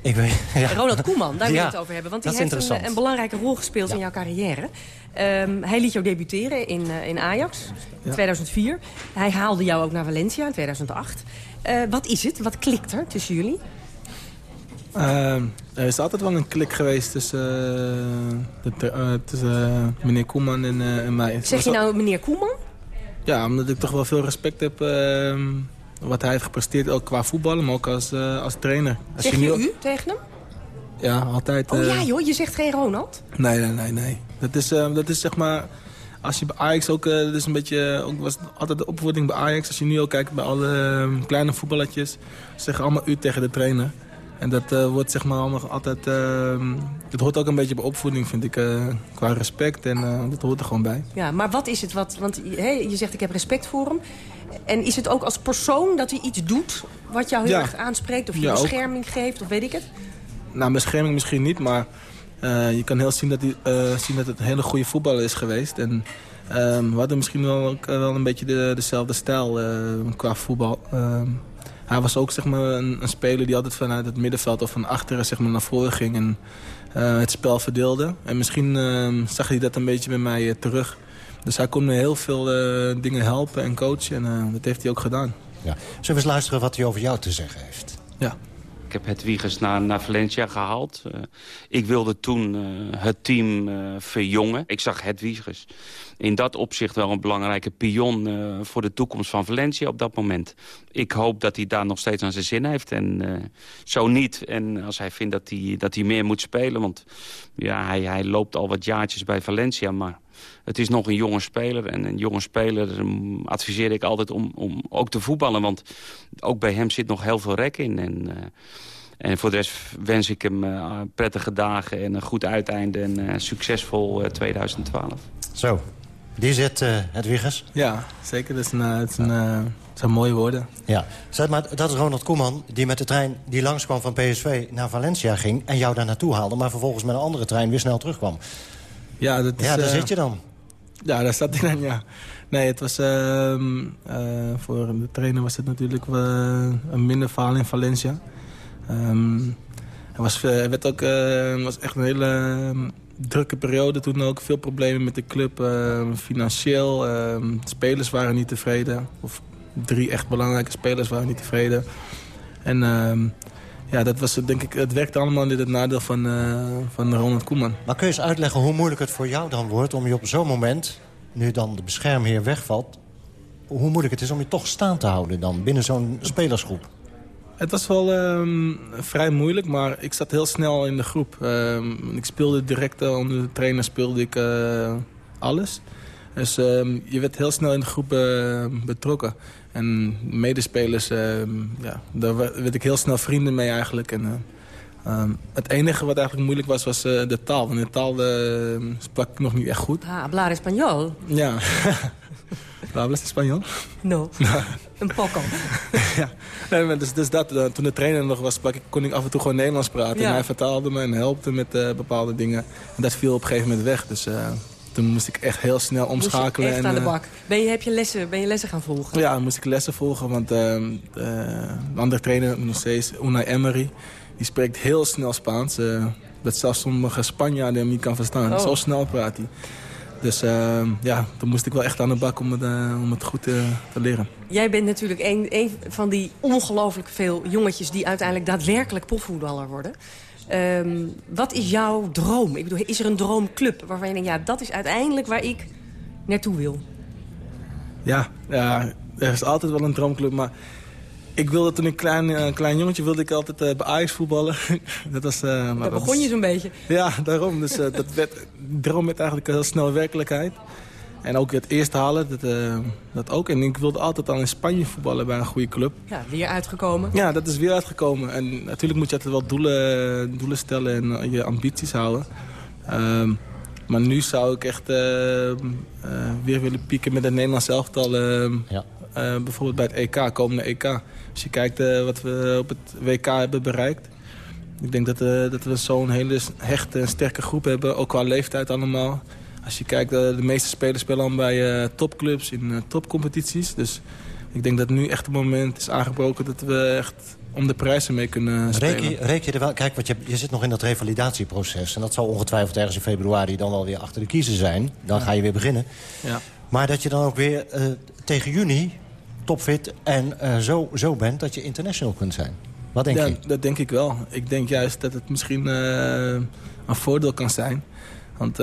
ik weet, ja. Ronald Koeman, daar wil Ja, je het over hebben. Want die is heeft een, een belangrijke rol gespeeld in jouw carrière. Ehm, hij liet jou debuteren in, eh, in Ajax in 2004. Hij haalde jou ook naar Valencia in 2008. Eh, wat is het? Wat klikt er tussen jullie? Ehm, er is altijd wel een klik geweest tussen, eh, de- eh, tussen eh, meneer Koeman en, en mij. Zeg je nou meneer Koeman? Ja, omdat ik toch wel veel respect heb ehm, wat hij heeft gepresteerd. Ook qua voetballen, maar ook als, als trainer. Als Zeg nu- je u tegen hem? Ja, altijd. Oh ja joh, je zegt geen Ronald? Nee, nee, nee, nee. Dat is, eh, dat is zeg maar... Als je bij Ajax ook... dat is een beetje... Ook was altijd de opvoeding bij Ajax. Als je nu ook kijkt bij alle kleine voetballetjes... Ze zeggen allemaal u tegen de trainer. En dat eh, wordt zeg maar allemaal altijd... eh, dat hoort ook een beetje bij opvoeding, vind ik. eh, qua respect. En eh, dat hoort er gewoon bij. Ja, maar wat is het? Wat, want je zegt ik heb respect voor hem. En is het ook als persoon dat hij iets doet wat jou heel Ja. erg aanspreekt? Of je Ja, ook. bescherming geeft, of weet ik het? Nou, bescherming misschien niet, maar je kan heel zien dat, hij, zien dat het een hele goede voetballer is geweest. En ehm, we hadden misschien wel, ook, wel een beetje de, dezelfde stijl qua voetbal. Hij was ook zeg maar, een, een speler die altijd vanuit het middenveld of van achteren zeg maar, naar voren ging en eh, het spel verdeelde. En misschien ehm, zag hij dat een beetje bij mij eh, terug. Dus hij kon me heel veel eh, dingen helpen en coachen en eh, dat heeft hij ook gedaan. Ja. Zullen we eens luisteren wat hij over jou te zeggen heeft? Ja. Ik heb het Wiegers naar, naar Valencia gehaald. Eh, ik wilde toen eh, het team eh, verjongen. Ik zag het Wiegers in dat opzicht wel een belangrijke pion... eh, voor de toekomst van Valencia op dat moment. Ik hoop dat hij daar nog steeds aan zijn zin heeft. En eh, zo niet. En als hij vindt dat hij, dat hij meer moet spelen... want ja, hij, hij loopt al wat jaartjes bij Valencia... maar het is nog een jonge speler. En een jonge speler mm, adviseer ik altijd om, om ook te voetballen. Want ook bij hem zit nog heel veel rek in. En, eh, en voor de rest wens ik hem prettige dagen en een goed uiteinde. En succesvol eh, 2012. Zo, die zit eh het Wiggers. Ja, zeker. Dat, is een, eh, het, is een, eh, het zijn mooie woorden. Ja, zeg maar, dat is Ronald Koeman die met de trein die langskwam van PSV naar Valencia ging... en jou daar naartoe haalde, maar vervolgens met een andere trein weer snel terugkwam. Ja, dat is, ja daar zit je dan. Ja, daar staat hij dan, ja. Nee, het was... ehm, eh, voor de trainer was het natuurlijk een minder verhaal in Valencia. Ehm er was, werd ook, eh, was echt een hele drukke periode toen ook. Veel problemen met de club. ehm, financieel. ehm, spelers waren niet tevreden. Of drie echt belangrijke spelers waren niet tevreden. En ehm, ja, dat was denk ik... Het werkte allemaal in het nadeel van, eh, van Ronald Koeman. Maar kun je eens uitleggen hoe moeilijk het voor jou dan wordt... om je op zo'n moment, nu dan de beschermheer wegvalt... hoe moeilijk het is om je toch staan te houden dan binnen zo'n spelersgroep? Het was wel ehm, vrij moeilijk, maar ik zat heel snel in de groep. Ehm, ik speelde direct eh, onder de trainer speelde ik eh, alles. Dus ehm, je werd heel snel in de groep eh, betrokken. En medespelers, ja, daar werd ik heel snel vrienden mee eigenlijk. En, het enige wat eigenlijk moeilijk was, was de taal. Want de taal sprak ik nog niet echt goed. Ah, hablar español. Ja. Hablas español? No, een poco. ja, nee, dus, dus dat, toen de trainer nog was, sprak ik, kon ik af en toe gewoon Nederlands praten. En hij vertaalde me en helpte met bepaalde dingen. En dat viel op een gegeven moment weg. Dus toen moest ik echt heel snel omschakelen. Moest echt aan de bak. Ben je, heb je lessen, ben je lessen gaan volgen? Ja, moest ik lessen volgen. Want de andere trainer, nog steeds, Unai Emery... die spreekt heel snel Spaans. Dat zelfs sommige Spanjaarden hem niet kan verstaan. Oh. Zo snel praat hij. Dus uh, ja, toen moest ik wel echt aan de bak om het, om het goed te leren. Jij bent natuurlijk een, een van die ongelooflijk veel jongetjes... die uiteindelijk daadwerkelijk profvoetballer worden. Um, wat is jouw droom? Ik bedoel, is er een droomclub waarvan je denkt... ja, dat is uiteindelijk waar ik naartoe wil? Ja, ja er is altijd wel een droomclub, maar... Ik wilde toen een klein, uh, klein jongetje wilde ik altijd uh, bij Ajax voetballen. dat was, uh, Daar begon je zo'n beetje. Ja, daarom. Dus dat werd, droom werd eigenlijk heel snel werkelijkheid. En ook het eerste halen, dat, uh, dat ook. En ik wilde altijd al in Spanje voetballen bij een goede club. Ja, weer uitgekomen. Ja, dat is weer uitgekomen. En natuurlijk moet je altijd wel doelen, doelen stellen en eh, je ambities houden. Um, maar nu zou ik echt uh, uh, weer willen pieken met het Nederlands elftal. Ehm, ja. Bijvoorbeeld bij het EK, komende EK. Als je kijkt wat we op het WK hebben bereikt. Ik denk dat, dat we zo'n hele hechte en sterke groep hebben. Ook qua leeftijd allemaal. Als je kijkt, de, de meeste spelers spelen al bij topclubs in topcompetities. Dus ik denk dat nu echt het moment is aangebroken dat we echt om de prijzen mee kunnen spelen. Reken je, reken je er wel, kijk, want je, je zit nog in dat revalidatieproces. En dat zal ongetwijfeld ergens in februari dan wel weer achter de kiezen zijn. Dan ga je weer beginnen. Ja. Maar dat je dan ook weer uh, tegen juni topfit en zo, zo bent dat je international kunt zijn. Wat denk ja, je? Dat denk ik wel. Ik denk juist dat het misschien een voordeel kan zijn want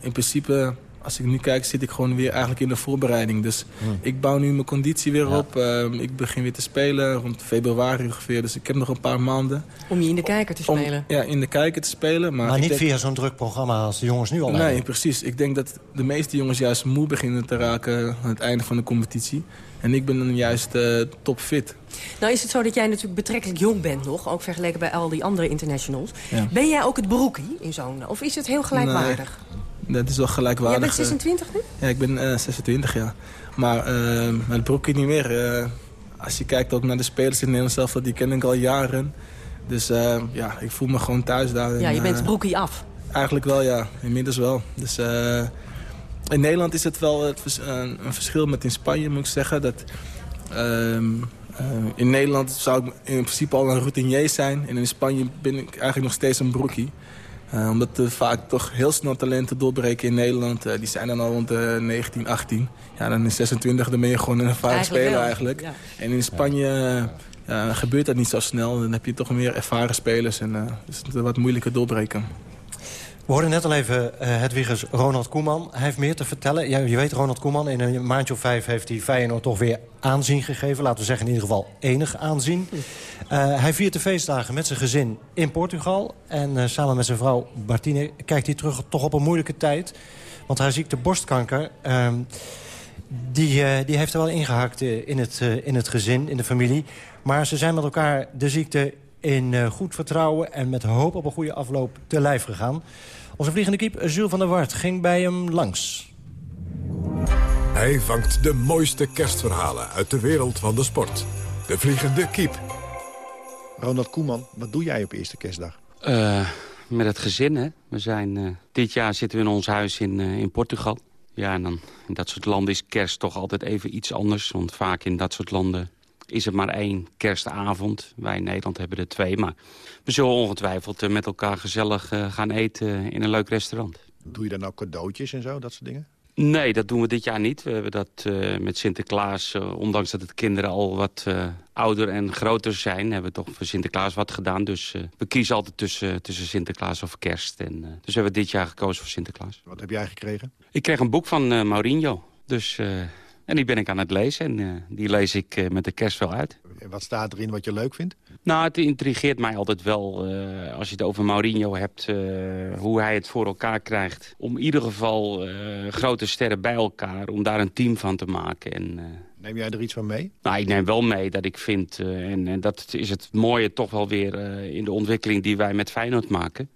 in principe, als ik nu kijk, zit ik gewoon weer eigenlijk in de voorbereiding. Dus hmm. ik bouw nu mijn conditie weer op. Uh, ik begin weer te spelen rond februari ongeveer. Dus ik heb nog een paar maanden. Om je in de kijker te spelen? Om, ja, in de kijker te spelen. Maar, maar niet via zo'n druk programma als de jongens nu al Nee, hebben. precies. Ik denk dat de meeste jongens juist moe beginnen te raken aan het einde van de competitie. En ik ben dan juist uh, topfit. Nou is het zo dat jij natuurlijk betrekkelijk jong bent nog. Ook vergeleken bij al die andere internationals. Ben jij ook het broekie in zo'n... Of is het heel gelijkwaardig? Nee, dat is wel gelijkwaardig. Jij bent 26 nu? Ja, ik ben uh, 26, ja. Maar het broekie niet meer. als je kijkt ook naar de spelers in Nederland zelf, die ken ik al jaren. Dus ja, ik voel me gewoon thuis daar. Ja, je bent broekie af. Eigenlijk wel, ja. Inmiddels wel. Dus in Nederland is het wel het, een verschil met in Spanje, moet ik zeggen. Dat, ehm, eh, in Nederland zou ik in principe al een routinier zijn. En in Spanje ben ik eigenlijk nog steeds een broekie. Uh, omdat er vaak toch heel snel talenten doorbreken in Nederland. Uh, die zijn dan al rond de 19, 18. Ja, dan in 26 dan ben je gewoon een ervaren speler eigenlijk. En in Spanje gebeurt dat niet zo snel. Dan heb je toch meer ervaren spelers en is het wat moeilijker doorbreken. We hoorden net al even uh, Ronald Koeman. Hij heeft meer te vertellen. Ja, je weet, Ronald Koeman, in een maandje of vijf heeft hij Feyenoord toch weer aanzien gegeven. Laten we zeggen in ieder geval enig aanzien. Uh, hij viert de feestdagen met zijn gezin in Portugal. En uh, samen met zijn vrouw Martine kijkt hij terug toch op een moeilijke tijd. Want haar ziekte borstkanker... Ehm, die, die heeft er wel ingehakt in, het, in het gezin, in de familie. Maar ze zijn met elkaar de ziekte in goed vertrouwen... en met hoop op een goede afloop te lijf gegaan. Onze vliegende kiep, Jules van der Wart, ging bij hem langs. Hij vangt de mooiste kerstverhalen uit de wereld van de sport. De vliegende kiep. Ronald Koeman, wat doe jij op eerste kerstdag? Uh, met het gezin, hè. We zijn, uh, dit jaar zitten we in ons huis in, uh, in Portugal. Ja, en dan in dat soort landen is kerst toch altijd even iets anders. Want vaak in dat soort landen is het maar één kerstavond. Wij in Nederland hebben er twee, maar we zullen ongetwijfeld eh, met elkaar gezellig eh, gaan eten in een leuk restaurant. Doe je dan ook cadeautjes en zo, dat soort dingen? Nee, dat doen we dit jaar niet. We hebben dat uh, met Sinterklaas, uh, ondanks dat het kinderen al wat uh, ouder en groter zijn... hebben we toch voor Sinterklaas wat gedaan. Dus we kiezen altijd tussen, tussen Sinterklaas of kerst. En, dus hebben we dit jaar gekozen voor Sinterklaas. Wat heb jij gekregen? Ik kreeg een boek van Maurinho. Dus en die ben ik aan het lezen en uh, die lees ik uh, met de kerst wel uit. Wat staat erin wat je leuk vindt? Nou, het intrigeert mij altijd wel uh, als je het over Mourinho hebt... Hoe hij het voor elkaar krijgt. Om in ieder geval grote sterren bij elkaar, om daar een team van te maken. En, neem jij er iets van mee? Nou, ik neem wel mee dat ik vind... En, en, dat is het mooie toch wel weer in de ontwikkeling die wij met Feyenoord maken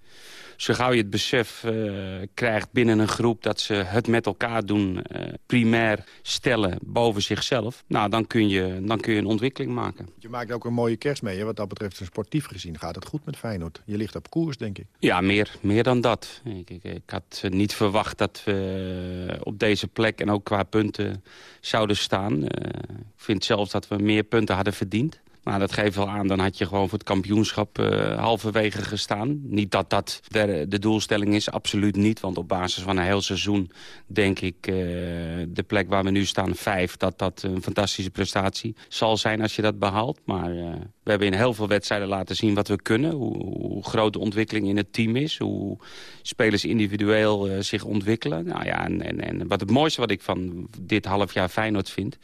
zo gauw je het besef uh, krijgt binnen een groep... dat ze het met elkaar doen, uh, primair stellen boven zichzelf... nou, dan kun, je, dan kun je een ontwikkeling maken. Je maakt ook een mooie kerst mee, hè? wat dat betreft sportief gezien. Gaat het goed met Feyenoord? Je ligt op koers, denk ik. Ja, meer, meer dan dat. Ik, ik, ik had niet verwacht dat we op deze plek en ook qua punten zouden staan. Uh, ik vind zelfs dat we meer punten hadden verdiend. Nou, dat geeft wel aan, dan had je gewoon voor het kampioenschap uh, halverwege gestaan. Niet dat dat de, de, doelstelling is, absoluut niet. Want op basis van een heel seizoen denk ik uh, de plek waar we nu staan, vijf... dat dat een fantastische prestatie zal zijn als je dat behaalt. Maar uh, we hebben in heel veel wedstrijden laten zien wat we kunnen. Hoe, hoe groot de ontwikkeling in het team is. Hoe spelers individueel zich ontwikkelen. Nou ja, en, en, en wat het mooiste wat ik van dit half jaar Feyenoord vind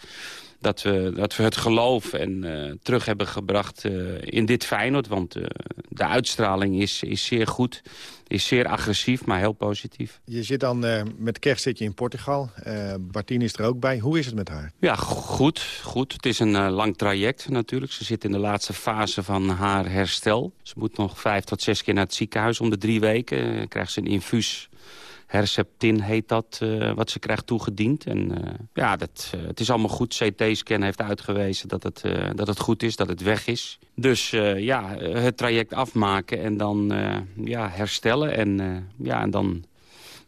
dat we, dat we het geloof en, uh, terug hebben gebracht uh, in dit Feyenoord. Want uh, de uitstraling is, is zeer goed, is zeer agressief, maar heel positief. Je zit dan met kerst zit je in Portugal. Bartien is er ook bij. Hoe is het met haar? Ja, goed. goed. Het is een lang traject natuurlijk. Ze zit in de laatste fase van haar herstel. Ze moet nog vijf tot zes keer naar het ziekenhuis om de drie weken. krijgt ze een infuus Herceptin heet dat, uh, wat ze krijgt toegediend. En uh, ja, dat, uh, het is allemaal goed. CT-scan heeft uitgewezen dat het, dat het goed is, dat het weg is. Dus ja, het traject afmaken en dan ja, herstellen. En, ja, en dan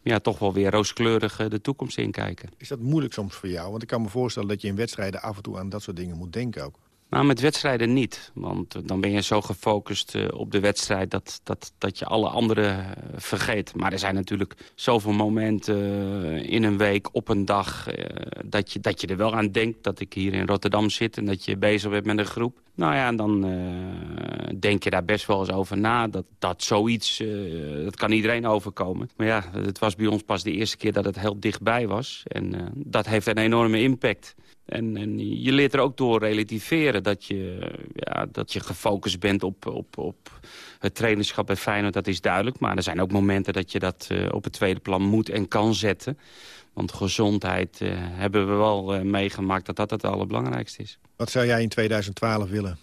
ja, toch wel weer rooskleurig de toekomst inkijken. Is dat moeilijk soms voor jou? Want ik kan me voorstellen dat je in wedstrijden af en toe aan dat soort dingen moet denken ook. Nou, met wedstrijden niet. Want dan ben je zo gefocust uh, op de wedstrijd dat, dat, dat je alle andere uh, vergeet. Maar er zijn natuurlijk zoveel momenten in een week, op een dag... dat, je, dat je er wel aan denkt dat ik hier in Rotterdam zit... en dat je bezig bent met een groep. Nou ja, en dan denk je daar best wel eens over na. Dat, dat zoiets, dat kan iedereen overkomen. Maar ja, het was bij ons pas de eerste keer dat het heel dichtbij was. En dat heeft een enorme impact. En, en, je leert er ook door relativeren dat je, ja, dat je gefocust bent op, op, op het trainerschap bij Feyenoord. Dat is duidelijk. Maar er zijn ook momenten dat je dat uh, op het tweede plan moet en kan zetten. Want gezondheid uh, hebben we wel uh, meegemaakt dat dat het allerbelangrijkste is. Wat zou jij in 2012 willen?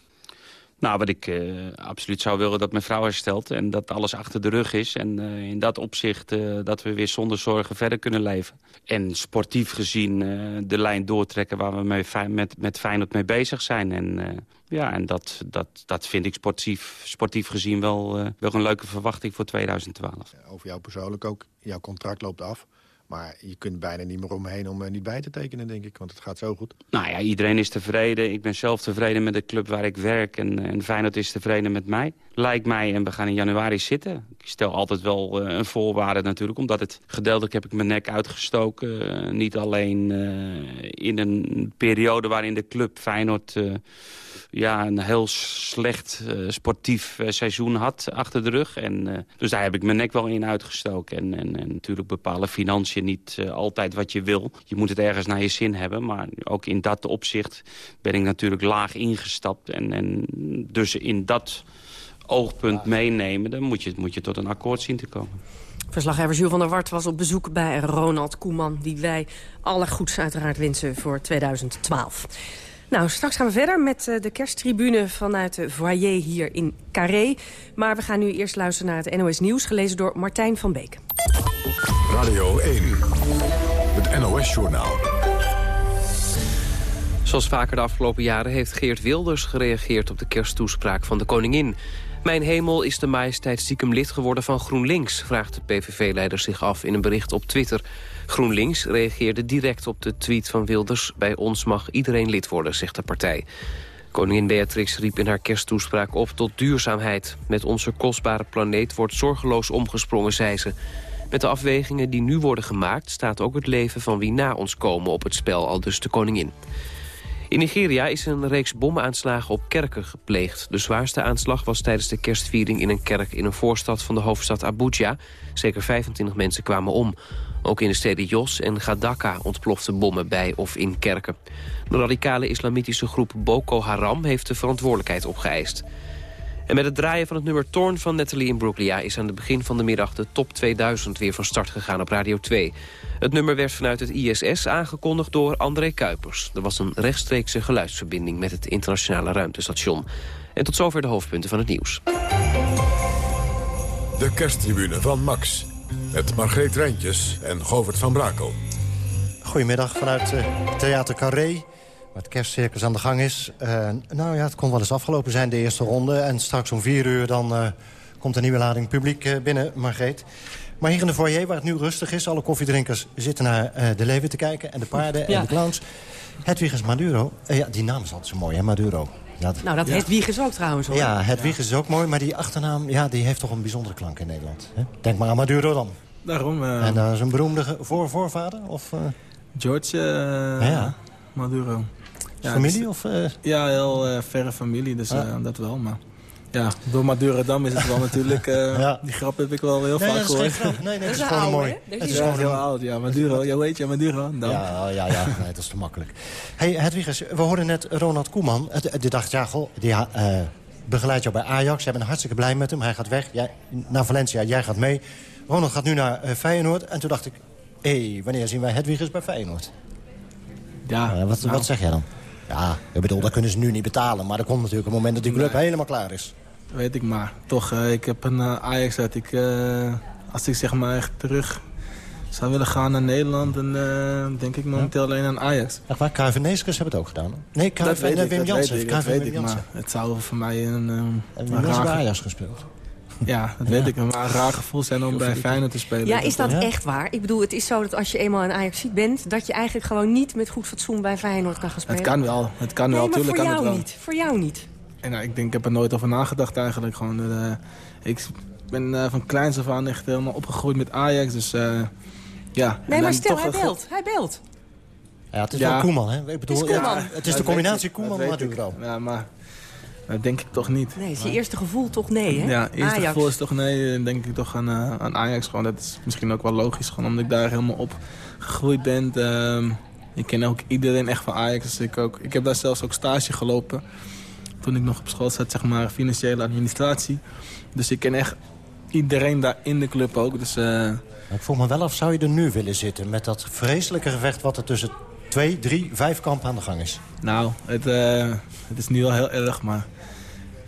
Nou, wat ik uh, absoluut zou willen dat mijn vrouw herstelt... en dat alles achter de rug is. En uh, in dat opzicht uh, dat we weer zonder zorgen verder kunnen leven. En sportief gezien de lijn doortrekken waar we mee, met, met Feyenoord mee bezig zijn. En, ja, en dat, dat, dat vind ik sportief, sportief gezien wel, wel een leuke verwachting voor 2012. Over jou persoonlijk ook. Jouw contract loopt af. Maar je kunt bijna niet meer omheen om er niet bij te tekenen, denk ik. Want het gaat zo goed. Nou ja, iedereen is tevreden. Ik ben zelf tevreden met de club waar ik werk. En, en Feyenoord is tevreden met mij. Lijkt mij. En we gaan in januari zitten. Ik stel altijd wel uh, een voorwaarde natuurlijk. Omdat het gedeeltelijk heb ik mijn nek uitgestoken. Niet alleen in een periode waarin de club Feyenoord ja, een heel slecht sportief seizoen had achter de rug. En, dus daar heb ik mijn nek wel in uitgestoken. En, en, en natuurlijk bepalen financiën niet altijd wat je wil. Je moet het ergens naar je zin hebben. Maar ook in dat opzicht ben ik natuurlijk laag ingestapt. En, en dus in dat oogpunt meenemen... dan moet je, moet je tot een akkoord zien te komen. Verslaggever Jules van der Wart was op bezoek bij Ronald Koeman... die wij alle goeds uiteraard wensen voor 2012. Nou, straks gaan we verder met eh, de kersttribune vanuit de foyer hier in Carré. Maar we gaan nu eerst luisteren naar het NOS Nieuws, gelezen door Martijn van Beek. Radio 1, het NOS-journaal. Zoals vaker de afgelopen jaren heeft Geert Wilders gereageerd op de kersttoespraak van de koningin. Mijn hemel is de majesteit stiekem lid geworden van GroenLinks... vraagt de PVV-leider zich af in een bericht op Twitter. GroenLinks reageerde direct op de tweet van Wilders... bij ons mag iedereen lid worden, zegt de partij. Koningin Beatrix riep in haar kersttoespraak op tot duurzaamheid. Met onze kostbare planeet wordt zorgeloos omgesprongen, zei ze. Met de afwegingen die nu worden gemaakt... staat ook het leven van wie na ons komen op het spel, al dus de koningin. In Nigeria is een reeks bommenaanslagen op kerken gepleegd. De zwaarste aanslag was tijdens de kerstviering in een kerk... in een voorstad van de hoofdstad Abuja. Zeker 25 mensen kwamen om. Ook in de steden Jos en Gadaka ontploften bommen bij of in kerken. De radicale islamitische groep Boko Haram heeft de verantwoordelijkheid opgeëist. En met het draaien van het nummer Torn van Natalie Imbruglia... is aan het begin van de middag de top 2000 weer van start gegaan op Radio 2. Het nummer werd vanuit het ISS aangekondigd door André Kuipers. Er was een rechtstreekse geluidsverbinding met het internationale ruimtestation. En tot zover de hoofdpunten van het nieuws. De kersttribune van Max. Met Margreet Rijntjes en Govert van Brakel. Goedemiddag vanuit uh, Theater Carré. Waar het kerstcircus aan de gang is. Uh, nou ja, het kon wel eens afgelopen zijn, de eerste ronde. En straks om vier uur dan uh, komt een nieuwe lading publiek binnen, Margreet. Maar hier in de foyer, waar het nu rustig is... alle koffiedrinkers zitten naar de leeuwen te kijken... en de paarden ja. en de clowns. Hedwiges Maduro. ja, die naam is altijd zo mooi, hè, Maduro. Nou, dat ja. Hedwig is ook trouwens, hoor. Ja, Hedwig is ook mooi, maar die achternaam ja, die heeft toch een bijzondere klank in Nederland. Hè? Denk maar aan Maduro dan. Daarom. Uh... En dat is een beroemde voor voorvader? Of, uh... George uh, ja. Maduro. Ja, familie? Of, Ja, heel verre familie, dus dat wel. Maar ja, door Madurodam is het wel natuurlijk... Uh, ja. Die grap heb ik wel heel nee, vaak gehoord. Nee, nee, dat is gewoon mooi. Het is gewoon heel oud, ja. Maduro, ja, weet je, Maduro. Dan. Ja, ja, ja, nee, dat is te makkelijk. hey, Hedwiges, we hoorden net Ronald Koeman. Die dacht, ja, goh, die uh, begeleidt jou bij Ajax. Ze zijn hartstikke blij met hem. Hij gaat weg jij, naar Valencia, jij gaat mee. Ronald gaat nu naar uh, Feyenoord. En toen dacht ik, hé, hey, wanneer zien wij Hedwiges bij Feyenoord? Ja. Uh, wat, nou. wat zeg jij dan? Ja, ik bedoel, dat kunnen ze nu niet betalen. Maar er komt natuurlijk een moment dat die club nee. helemaal klaar is. Weet ik maar. Toch, uh, ik heb een uh, Ajax uit. Ik, uh, als ik zeg maar echt terug zou willen gaan naar Nederland... dan denk ik momenteel alleen aan Ajax. Echt waar? KV Neeskens hebben het ook gedaan. Nee, KV dat weet en ik, Wim Jansen. Dat weet ik, dat weet ik maar het zou voor mij een... een en Wim Jansen bij Ajax gespeeld. Ja, dat weet ik. Maar een raar gevoel zijn om bij Feyenoord te spelen. Ja, is dat ja? echt waar? Ik bedoel, het is zo dat als je eenmaal een Ajax ziet bent... dat je eigenlijk gewoon niet met goed fatsoen bij Feyenoord kan gaan spelen. Het kan wel. Het kan nee, wel. maar Tuurlijk voor kan jou het wel. niet. Voor jou niet. En nou, ik denk, ik heb er nooit over nagedacht eigenlijk. Gewoon, uh, ik ben uh, van kleins af aan echt helemaal opgegroeid met Ajax. Dus uh, ja. Nee, maar stel, hij belt. Hij belt. Ja, het is ja. wel Koeman, hè? Ik bedoel, het is, ja, het is de combinatie Koeman-Maduro. Ja, maar dat denk ik toch niet. Nee, is je eerste gevoel toch nee, hè? Ja, eerste Ajax. gevoel is toch nee. Dan denk ik toch aan, uh, aan Ajax. Gewoon. Dat is misschien ook wel logisch, gewoon omdat ik daar helemaal op gegroeid ben. Uh, ik ken ook iedereen echt van Ajax. Dus ik, ook, ik heb daar zelfs ook stage gelopen. Toen ik nog op school zat, zeg maar, financiële administratie. Dus ik ken echt iedereen daar in de club ook. Dus, uh... Ik voel me wel af, zou je er nu willen zitten... met dat vreselijke gevecht wat er tussen twee, drie, vijf kampen aan de gang is? Nou, het, uh, het is nu wel heel erg, maar...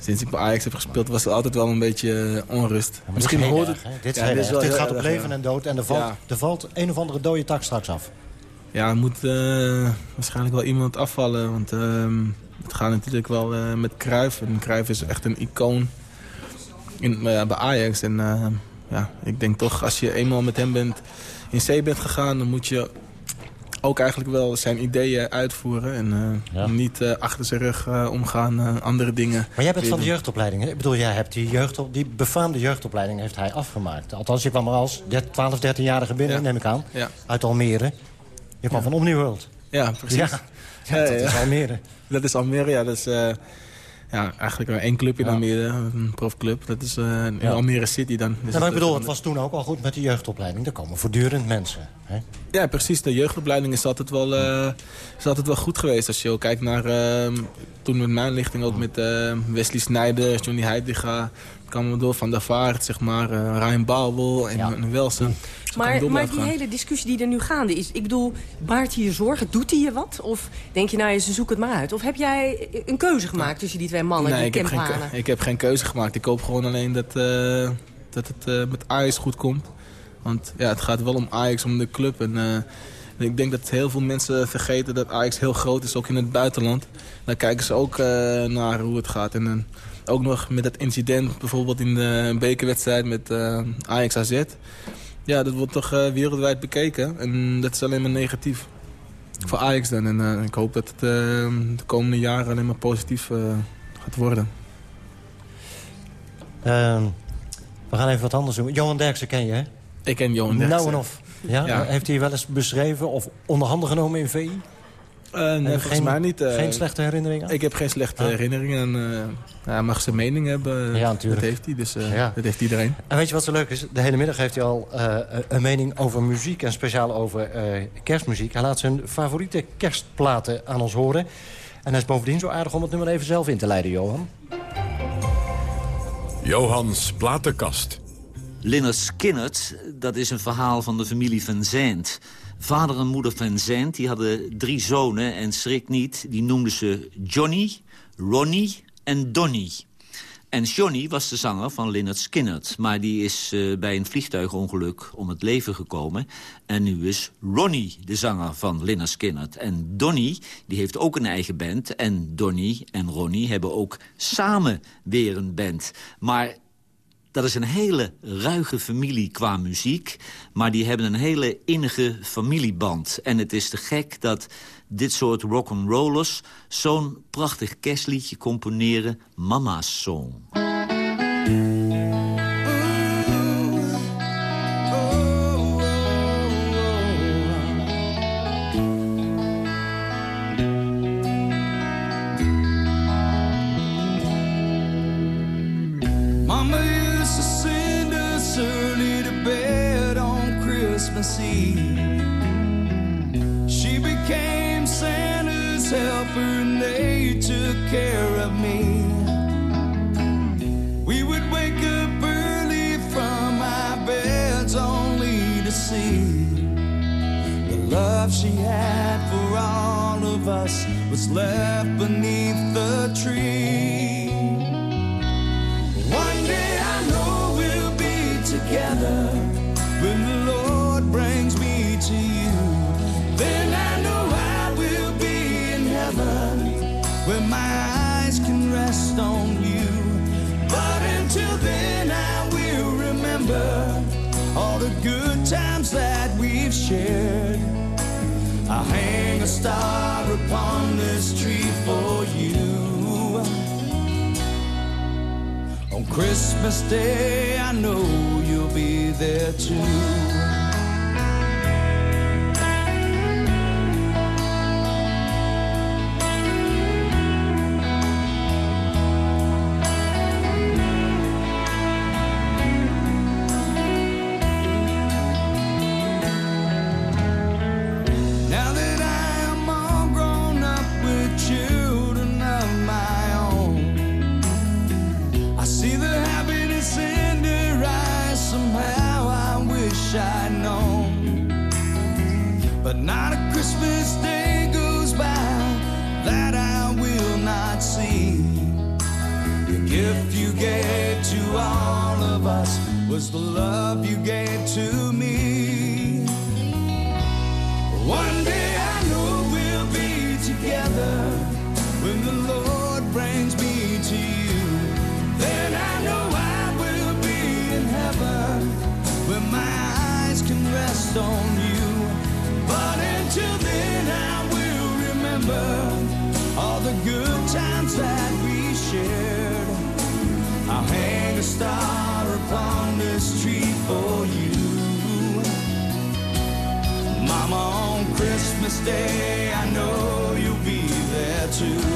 Sinds ik bij Ajax heb gespeeld was er altijd wel een beetje uh, onrust. Ja, Misschien hoort het... Dit, ja, dit, dit gaat op erg, leven ja. en dood en er valt, er valt een of andere dode tak straks af. Ja, er moet uh, waarschijnlijk wel iemand afvallen. Want uh, het gaat natuurlijk wel uh, met Cruijff. En Cruijff is echt een icoon in, bij Ajax. En ja, ik denk toch, als je eenmaal met hem bent, in C bent gegaan... dan moet je ook eigenlijk wel zijn ideeën uitvoeren. En ja. niet uh, achter zijn rug uh, omgaan, andere dingen. Maar jij bent van de jeugdopleiding, hè? Ik bedoel, jij hebt die, jeugd, die befaamde jeugdopleiding heeft hij afgemaakt. Althans, je kwam er als 12, 13-jarige binnen, ja. neem ik aan. Ja. Uit Almere. Je kwam van Omniworld. Ja, precies. Ja, dat is Almere. dat is Almere, ja. Dat is ja, eigenlijk maar één club in Almere, een profclub. Dat is uh, in Almere City dan. Dus ik bedoel, het was toen ook al goed met de jeugdopleiding. Er komen voortdurend mensen. Hè? Ja, precies. De jeugdopleiding is altijd wel, uh, is altijd wel goed geweest. Als je ook kijkt naar uh, toen met mijn lichting ook met Wesley Sneijder, Johnny Heidega... kwam door Van der Vaart, zeg maar, Ryan Bouwel en, ja. en Welsen. Maar, maar die hele discussie die er nu gaande is... ik bedoel, baart hij je zorgen? Doet hij je wat? Of denk je, nou, ze zoek het maar uit? Of heb jij een keuze gemaakt tussen die twee mannen nee, die ik heb, geen, ik heb geen keuze gemaakt. Ik hoop gewoon alleen dat, uh, dat het uh, met Ajax goed komt. Want ja, het gaat wel om Ajax, om de club. En, uh, en ik denk dat heel veel mensen vergeten dat Ajax heel groot is, ook in het buitenland. Dan kijken ze ook naar hoe het gaat. En ook nog met het incident, bijvoorbeeld in de bekerwedstrijd met Ajax AZ... Ja, dat wordt toch uh, wereldwijd bekeken. En dat is alleen maar negatief. Voor Ajax dan. En uh, ik hoop dat het de komende jaren alleen maar positief gaat worden. Ehm, we gaan even wat anders doen. Johan Derksen ken je, hè? Ik ken Johan Derksen. Nou en of. Ja? ja? Heeft hij wel eens beschreven of onderhanden genomen in VI? Uh, nee, volgens geen, mij niet. Uh, geen slechte herinneringen? Ik heb geen slechte ah. herinneringen. Uh, hij mag zijn mening hebben. Ja, natuurlijk. Dat heeft hij, dus ja. dat heeft iedereen. En weet je wat zo leuk is? De hele middag heeft hij al een mening over muziek... en speciaal over kerstmuziek. Hij laat zijn favoriete kerstplaten aan ons horen. En hij is bovendien zo aardig om het nummer even zelf in te leiden, Johan. Johans platenkast. Lynyrd Skynyrd, dat is een verhaal van de familie Van Zandt. Vader en moeder Van Zandt die hadden drie zonen en schrik niet. Die noemden ze Johnny, Ronnie en Donnie. En Johnny was de zanger van Lynyrd Skynyrd. Maar die is uh, bij een vliegtuigongeluk om het leven gekomen. En nu is Ronnie de zanger van Lynyrd Skynyrd. En Donnie die heeft ook een eigen band. En Donnie en Ronnie hebben ook samen weer een band. Maar dat is een hele ruige familie qua muziek. Maar die hebben een hele innige familieband. En het is te gek dat dit soort rock'n'rollers... zo'n prachtig kerstliedje componeren, Mama's Song. Together when the Lord brings me to you. Then I know I will be in heaven where my eyes can rest on you. But until then, I will remember all the good times that we've shared. I'll hang a star upon this tree for you. On Christmas Day, I know be there too. to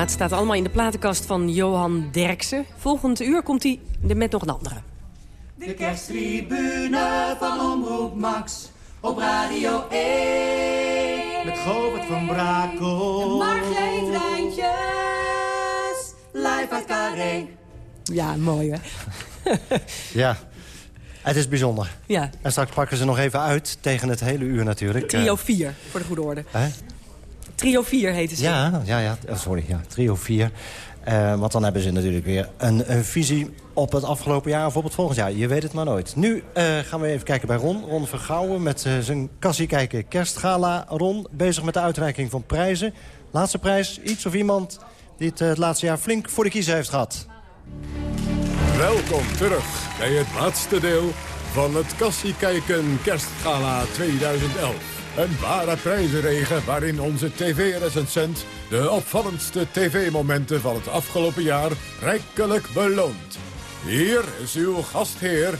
Ja, het staat allemaal in de platenkast van Johan Derksen. Volgend uur komt hij met nog een andere. De kersttribune van Omroep Max op Radio 1. Met Govert van Brakel. Margreet Rijntjes. Live uit Carré. Ja, mooi hè. Ja, het is bijzonder. Ja. En straks pakken ze nog even uit tegen het hele uur natuurlijk. Trio Eh, 4, voor de goede orde. hè? Trio 4 heette ze. Ja, ja, ja. Oh, sorry, ja. Trio 4. Eh, want dan hebben ze natuurlijk weer een, een visie op het afgelopen jaar... of op het volgend jaar. Je weet het maar nooit. Nu eh, gaan we even kijken bij Ron. Ron Vergouwen met eh, zijn kassie kijken kerstgala. Ron, bezig met de uitreiking van prijzen. Laatste prijs, iets of iemand die het eh, het laatste jaar flink voor de kiezer heeft gehad. Welkom terug bij het laatste deel van het Kassie Kijken Kerstgala 2011. Een ware prijzenregen waarin onze tv-recensent... de opvallendste tv-momenten van het afgelopen jaar rijkelijk beloont. Hier is uw gastheer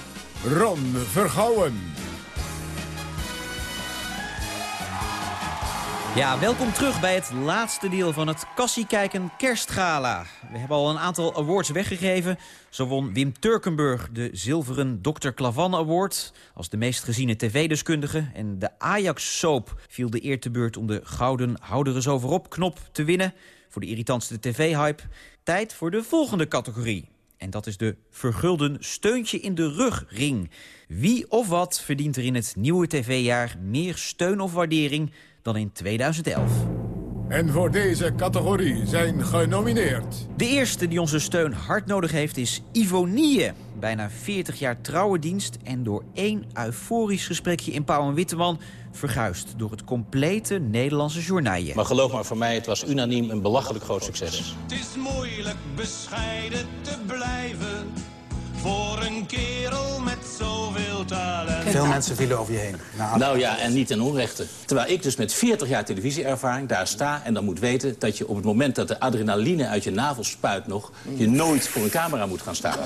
Ron Vergouwen. Ja, welkom terug bij het laatste deel van het Kassie Kijken Kerstgala. We hebben al een aantal awards weggegeven. Zo won Wim Turkenburg de zilveren Dr. Klavan Award... als de meest geziene tv-deskundige. En de Ajax-soap viel de eer te beurt om de gouden houder eens overop knop te winnen... voor de irritantste tv-hype. Tijd voor de volgende categorie. En dat is de vergulden steuntje in de rug ring. Wie of wat verdient er in het nieuwe tv-jaar meer steun of waardering dan in 2011? En voor deze categorie zijn genomineerd... De eerste die onze steun hard nodig heeft is Ivonie. Bijna 40 jaar trouwe dienst en door één euforisch gesprekje in Pauw en Witteman... verguisd door het complete Nederlandse journaaien. Maar geloof maar, voor mij, het was unaniem een belachelijk groot succes. Het is moeilijk bescheiden te blijven voor een kerel met zoveel talent. Veel mensen vielen over je heen. Nou ja, en niet ten onrechte. Terwijl ik dus met 40 jaar televisieervaring daar sta... en dan moet weten dat je op het moment dat de adrenaline uit je navel spuit nog... je nooit voor een camera moet gaan staan.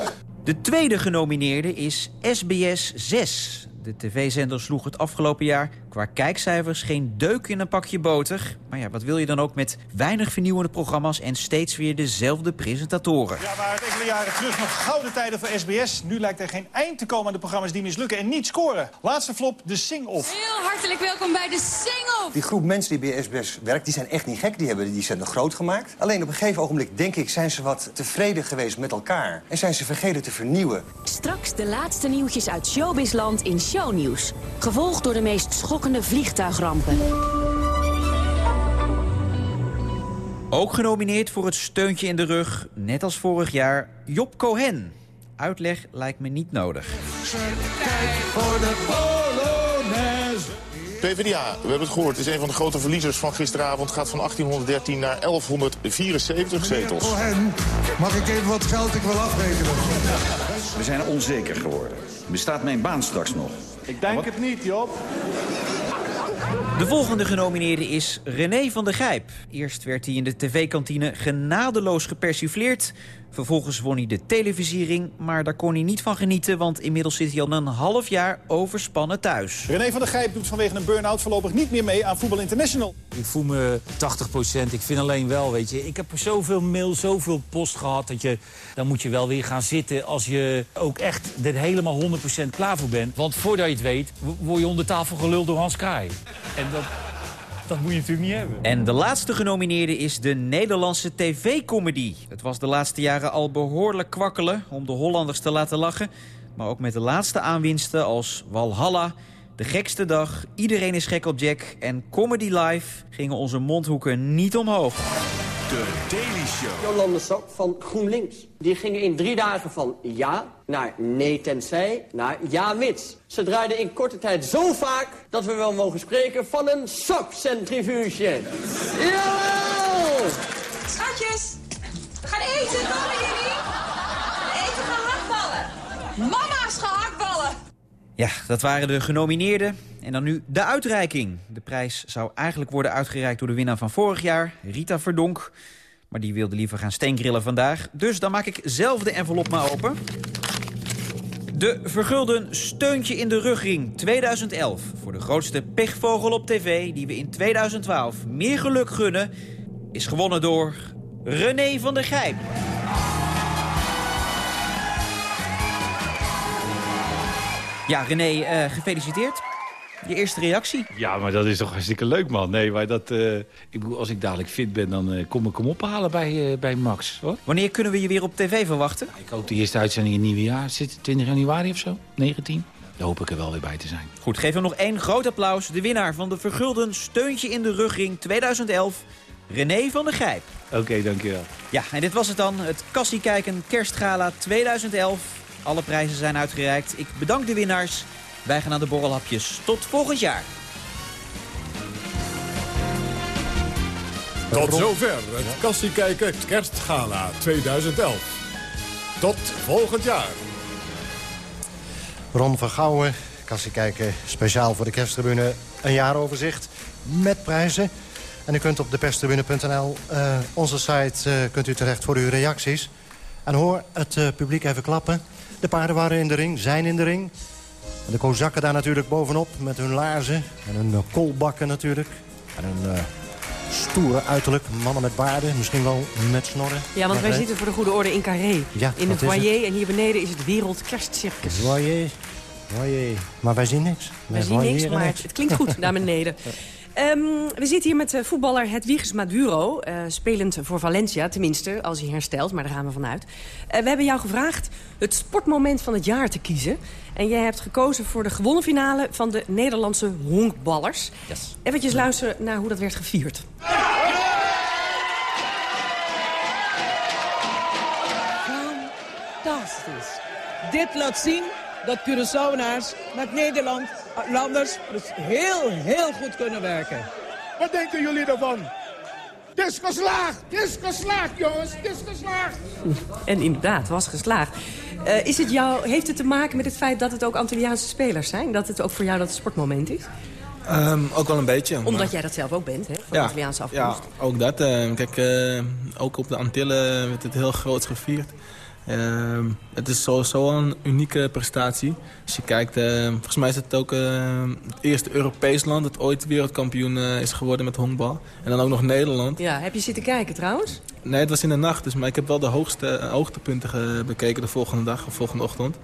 De tweede genomineerde is SBS 6. De tv-zender sloeg het afgelopen jaar qua kijkcijfers geen deuk in een pakje boter. Maar ja, wat wil je dan ook met weinig vernieuwende programma's en steeds weer dezelfde presentatoren? Ja, waar het enkele jaren terug nog gouden tijden voor SBS. Nu lijkt er geen eind te komen aan de programma's die mislukken en niet scoren. Laatste flop, de Sing-Off. Heel hartelijk welkom bij de Sing-Off. Die groep mensen die bij SBS werkt, die zijn echt niet gek. Die hebben die zender groot gemaakt. Alleen op een gegeven ogenblik, denk ik, zijn ze wat tevreden geweest met elkaar. En zijn ze vergeten te vernieuwen. Straks de laatste nieuwtjes uit Showbizland in Shownieuws. Gevolgd door de meest schokkende vliegtuigrampen. Ook genomineerd voor het steuntje in de rug, net als vorig jaar, Job Cohen. Uitleg lijkt me niet nodig. Voor de. PvdA, we hebben het gehoord, is een van de grote verliezers van gisteravond. Gaat van 1813 naar 1174 zetels. Cohen, mag ik even wat geld ik wil afrekenen? We zijn onzeker geworden. Bestaat mijn baan straks nog? Ik denk het niet, Job. De volgende genomineerde is René van der Gijp. Eerst werd hij in de tv-kantine genadeloos gepersifleerd. Vervolgens won hij de televisiering, maar daar kon hij niet van genieten... want inmiddels zit hij al een half jaar overspannen thuis. René van der Gijp doet vanwege een burn-out voorlopig niet meer mee aan Voetbal International. Ik voel me 80% Ik vind alleen wel, weet je... Ik heb zoveel mail, zoveel post gehad... dat je, dan moet je wel weer gaan zitten als je ook echt er helemaal 100% klaar voor bent. Want voordat je het weet, word je onder tafel geluld door Hans Kraai. En dat, dat moet je natuurlijk niet hebben. En de laatste genomineerde is de Nederlandse tv-comedy. Het was de laatste jaren al behoorlijk kwakkelen om de Hollanders te laten lachen. Maar ook met de laatste aanwinsten als Walhalla, De Gekste Dag, Iedereen is gek op Jack en Comedy Live... gingen onze mondhoeken niet omhoog. De Daily Show. Jolande Sap van GroenLinks. Die gingen in drie dagen van ja naar nee tenzij naar ja mits. Ze draaiden in korte tijd zo vaak dat we wel mogen spreken van een sapcentrifuge. Jawel! Schatjes, we gaan eten. Komen jullie? We eten gehaktballen. Mama's gehaktballen. Ja, dat waren de genomineerden. En dan nu de uitreiking. De prijs zou eigenlijk worden uitgereikt door de winnaar van vorig jaar, Rita Verdonk. Maar die wilde liever gaan steengrillen vandaag. Dus dan maak ik zelf de envelop maar open. De vergulden steuntje in de rugring 2011. Voor de grootste pechvogel op tv die we in 2012 meer geluk gunnen... is gewonnen door René van der Gijp. Ja, René, eh, gefeliciteerd. Je eerste reactie? Ja, maar dat is toch hartstikke leuk, man. Nee, maar dat, eh, ik bedoel, als ik dadelijk fit ben, dan eh, kom ik hem ophalen bij, bij Max. Hoor. Wanneer kunnen we je weer op tv verwachten? Ik hoop de eerste uitzending in het nieuwe jaar. Zit het 20 januari of zo? 19? Dan hoop ik er wel weer bij te zijn. Goed, geef hem nog één groot applaus. De winnaar van de Vergulden Steuntje in de Rugring 2011, René van der Gijp. Oké, dankjewel. Ja, en dit was het dan. Het Kassie Kijken Kerstgala 2011. Alle prijzen zijn uitgereikt. Ik bedank de winnaars. Wij gaan aan de borrelhapjes. Tot volgend jaar. Tot zover het Kassie Kijken Kerstgala 2011. Tot volgend jaar. Ron van Gouwen, Kassie kijken, speciaal voor de kersttribune. Een jaaroverzicht met prijzen. En u kunt op deperstribune.nl, eh, onze site, eh, kunt u terecht voor uw reacties. En hoor het eh, publiek even klappen. De paarden waren in de ring, zijn in de ring. En de kozakken daar natuurlijk bovenop met hun laarzen. En hun eh, koolbakken natuurlijk. En hun eh, stoere uiterlijk. Mannen met baarden, misschien wel met snorren. Ja, want wij zitten voor de goede orde in Carré. Ja, in het foyer en hier beneden is het Wereld Kerstcircus. Voyez, voyez. Maar wij zien niks. We zien niks, maar het, het klinkt goed daar beneden. Ehm, we zitten hier met eh, voetballer Hedwiges Maduro. eh, spelend voor Valencia, tenminste, als hij herstelt. Maar daar gaan we vanuit. Eh, we hebben jou gevraagd het sportmoment van het jaar te kiezen. En jij hebt gekozen voor de gewonnen finale van de Nederlandse honkballers. Yes. Even luisteren naar hoe dat werd gevierd. Fantastisch. Dit laat zien dat Curaçaoenaars met Nederlanders dus heel, heel goed kunnen werken. Wat denken jullie ervan? Het is geslaagd! Het is geslaagd, jongens! Het is geslaagd! En inderdaad, was geslaagd. Eh, is het jou, heeft het te maken met het feit dat het ook Antilliaanse spelers zijn? Dat het ook voor jou dat sportmoment is? Ehm, ook wel een beetje. maar- Omdat jij dat zelf ook bent, hè? Van Antilliaanse afkomst. Ja, ook dat. eh, kijk, eh, ook op de Antillen werd het heel groot gevierd. Ehm, het is sowieso een unieke prestatie. Als je kijkt, eh, volgens mij is het ook eh, het eerste Europees land... dat ooit wereldkampioen eh, is geworden met honkbal. En dan ook nog Nederland. Ja, heb je zitten kijken trouwens? Nee, het was in de nacht, dus, maar ik heb wel de hoogste eh, hoogtepunten bekeken de volgende dag, of volgende ochtend.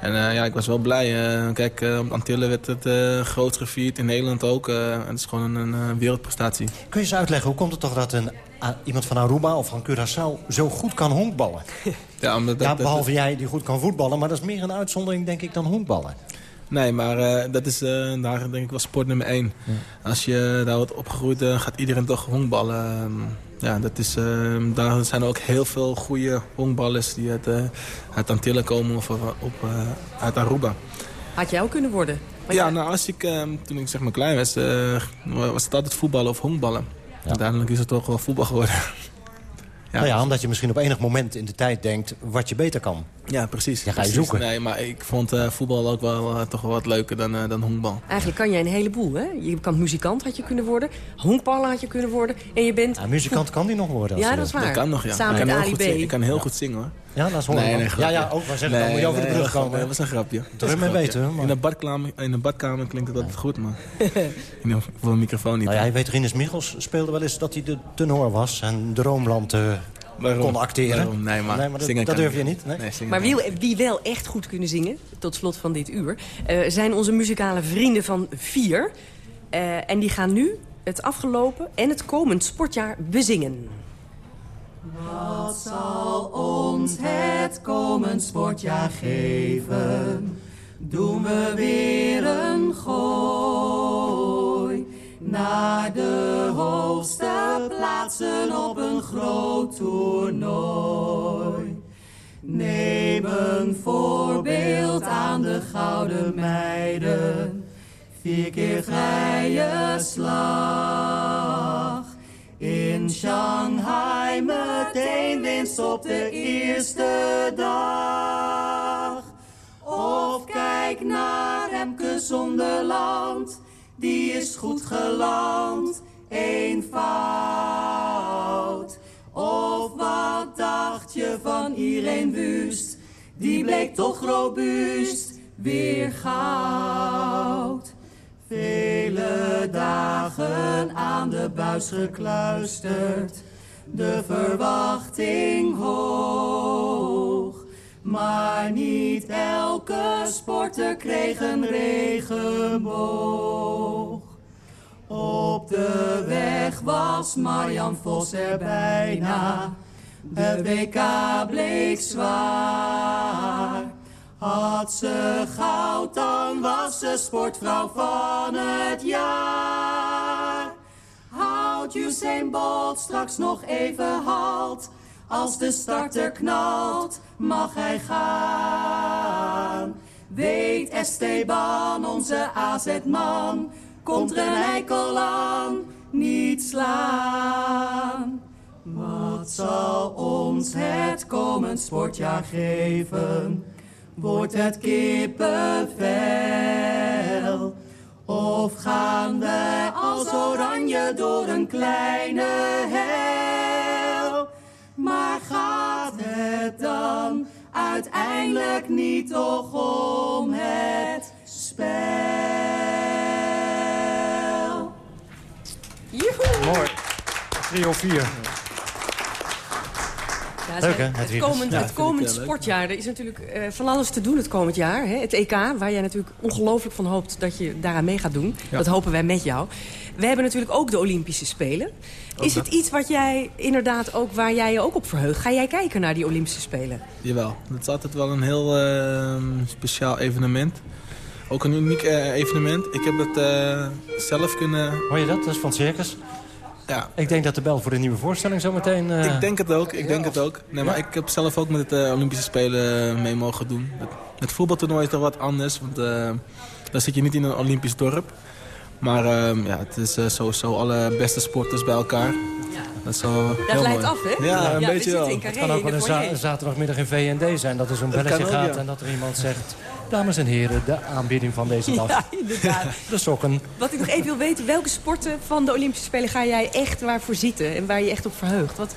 En eh, ja, ik was wel blij. eh, kijk, op Antillen werd het groot gevierd, in Nederland ook. en het is gewoon een, een wereldprestatie. Kun je eens uitleggen, hoe komt het toch dat een, iemand van Aruba of van Curaçao zo goed kan honkballen? Ja, omdat dat- ja, dat- behalve jij die goed kan voetballen, maar dat is meer een uitzondering denk ik dan honkballen. Nee, maar eh, dat is eh, daar denk ik wel sport nummer één. Als je daar wordt opgegroeid, eh, gaat iedereen toch honkballen. Ehm, ja, dat is, eh, daar zijn er ook heel veel goede honkballers die uit, eh uit Antillen komen of op, uit Aruba. Had jij ook kunnen worden? Ja, jij- nou, als ik, ehm, toen ik zeg maar klein was, eh, was het altijd voetballen of honkballen. Uiteindelijk is het toch wel voetbal geworden. Ja. Nou ja, omdat je misschien op enig moment in de tijd denkt wat je beter kan. Ja, precies. Ja, ga je precies. zoeken. Nee, maar ik vond eh, voetbal ook wel, eh, toch wel wat leuker dan, eh, dan honkbal. Eigenlijk kan jij een heleboel, hè? Je kan muzikant had je kunnen worden, honkballer had je kunnen worden... en je bent... Ja, muzikant kan die nog worden. als Ja, dat is waar. Dat kan nog, ja. Samen ik met Ali B. Ik kan heel goed zingen, hoor. Ja, Nee, dan. nee, Ja, ja, ook, wij zeggen dan, moet je over de brug dat- komen. Dat was een grapje. Dat Drum grapje. weten, maar- In de, badkamer, in de badkamer klinkt het altijd goed, maar... in de, voor een microfoon niet. Nou ja, je weet, Rinus Michels speelde wel eens dat hij de tenor was... en Droomland eh, Waarom? kon acteren. Waarom? Nee, maar dat, dat durf je niet. Nee? Nee, Maar wie, wie wel echt goed kunnen zingen, tot slot van dit uur... eh, zijn onze muzikale vrienden van Vier. Eh, en die gaan nu het afgelopen en het komend sportjaar bezingen. Wat zal ons het komend sportjaar geven? Doen we weer een gooi naar de hoogste plaatsen op een groot toernooi. Neem een voorbeeld aan de gouden meiden, vier keer vrije slag. Shanghai meteen winst op de eerste dag. Of kijk naar Remke Zonderland, die is goed geland, eenvoud. Of wat dacht je van Irene Wust, die bleek toch robuust, weer goud. Vele dagen aan de buis gekluisterd, de verwachting hoog. Maar niet elke sporter kreeg een regenboog. Op de weg was Marjan Vos er bijna. De WK bleek zwaar. Had ze goud, dan was ze sportvrouw van het jaar. Houdt Usain Bolt straks nog even halt. Als de starter knalt, mag hij gaan. Weet Esteban, onze AZ-man, komt er een aan, niet slaan. Wat zal ons het komend sportjaar geven? Wordt het kippenvel? Of gaan we als oranje door een kleine hel? Maar gaat het dan uiteindelijk niet toch om het spel? Joehoe! Mooi. 3 of 4. Ja, Leuk, hè, het, komend, het komend sportjaar. Er is natuurlijk eh, van alles te doen het komend jaar. Hè? Het EK, waar jij natuurlijk ongelooflijk van hoopt dat je daaraan mee gaat doen. Dat hopen wij met jou. We hebben natuurlijk ook de Olympische Spelen. Is het iets wat jij inderdaad ook, waar jij je ook op verheugt? Ga jij kijken naar die Olympische Spelen? Jawel, het is altijd wel een heel eh, speciaal evenement. Ook een uniek eh, evenement. Ik heb het eh, zelf kunnen... Hoor je dat? Dat is van het circus. Ja. Ik denk dat de bel voor de nieuwe voorstelling zometeen... eh, Ik denk het ook, ik denk het ook. Nee, maar Ja. ik heb zelf ook met het eh, Olympische Spelen eh, mee mogen doen. Het, het voetbaltoernooi is toch wat anders, want eh dan zit je niet in een Olympisch dorp. Maar eh, ja, het is sowieso alle beste sporters bij elkaar. Dat is wel Dat heel leidt mooi. af, hè? Ja, een Ja, beetje wel. Het kan ook wel een za- zaterdagmiddag in VND zijn dat er zo'n belletje ook, gaat... ja. en dat er iemand zegt... Dames en heren, de aanbieding van deze dag. Ja, inderdaad. De sokken. Wat ik nog even wil weten, welke sporten van de Olympische Spelen ga jij echt waarvoor zitten? En waar je echt op verheugt? Wat,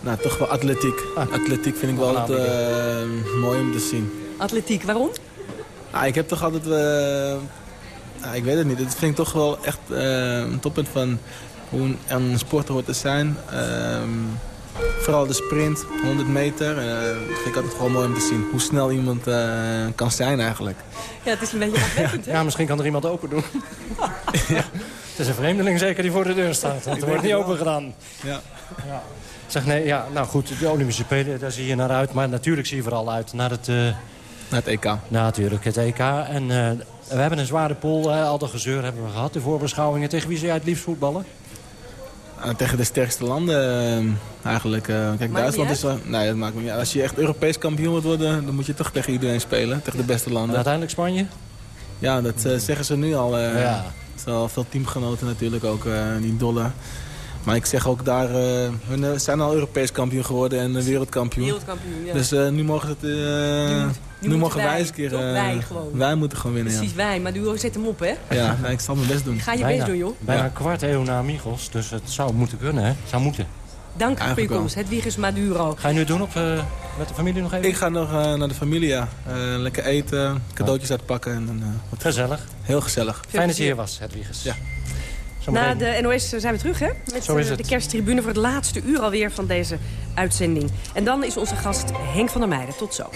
Nou, toch wel atletiek. Ah. Atletiek vind ik wel het, eh, mooi om te zien. atletiek, waarom? Ah, ik heb toch altijd... eh, ah, ik weet het niet. Dat vind ik toch wel echt eh, een toppunt van hoe een, een sporter hoort te zijn. Ehm, vooral de sprint, 100 meter. eh, dat vind ik altijd gewoon mooi om te zien. Hoe snel iemand eh, kan zijn eigenlijk. Ja, het is een beetje afwekkend, hè? Ja, misschien kan er iemand open doen. Het is een vreemdeling zeker die voor de deur staat. Er wordt niet open het gedaan. Ja. Ja. Zeg, nee, ja, nou goed, de Olympische Spelen, daar zie je naar uit. Maar natuurlijk zie je vooral uit naar het... eh, naar het EK. Natuurlijk, het EK. En eh, we hebben een zware pool, al de gezeur hebben we gehad. De voorbeschouwingen. Tegen wie zou jij het liefst voetballen? Ah, tegen de sterkste landen eh, eigenlijk. eh. kijk, Duitsland uit? is wel... Nee, dat maakt me niet. Als je echt Europees kampioen wilt worden, dan moet je toch tegen iedereen spelen. Tegen de beste landen. En uiteindelijk Spanje? Ja, dat eh, zeggen ze nu al. eh. Ja. Er zijn al veel teamgenoten natuurlijk ook, eh die dollar. Maar ik zeg ook daar, eh, hun eh, zijn al Europees kampioen geworden en eh, wereldkampioen. Wereldkampioen, ja. Dus eh, nu mogen, het, eh, nu, mogen wij wij, eens een keer... eh, Wij gewoon. wij moeten gewoon winnen, Precies, wij. Maar doe, zet hem op, hè? ja. Ik zal mijn best doen. Ga je Bijna- best doen, joh. Bijna Ja. een kwart eeuw na Amigos, dus het zou moeten kunnen, hè? Zou moeten. Dank voor je komst. Hedwiges Maduro. Ga je nu doen op, eh, met de familie nog even? Ik ga nog eh, naar de familie, ja. Eh, lekker eten, cadeautjes uitpakken. En, dan, eh, wat Gezellig. Heel gezellig. Fijn dat je hier was, Hedwiges. Ja. Na de NOS zijn we terug, hè? Met Zo is het. de kersttribune voor het laatste uur alweer van deze uitzending. En dan is onze gast Henk van der Meijden. Tot zo.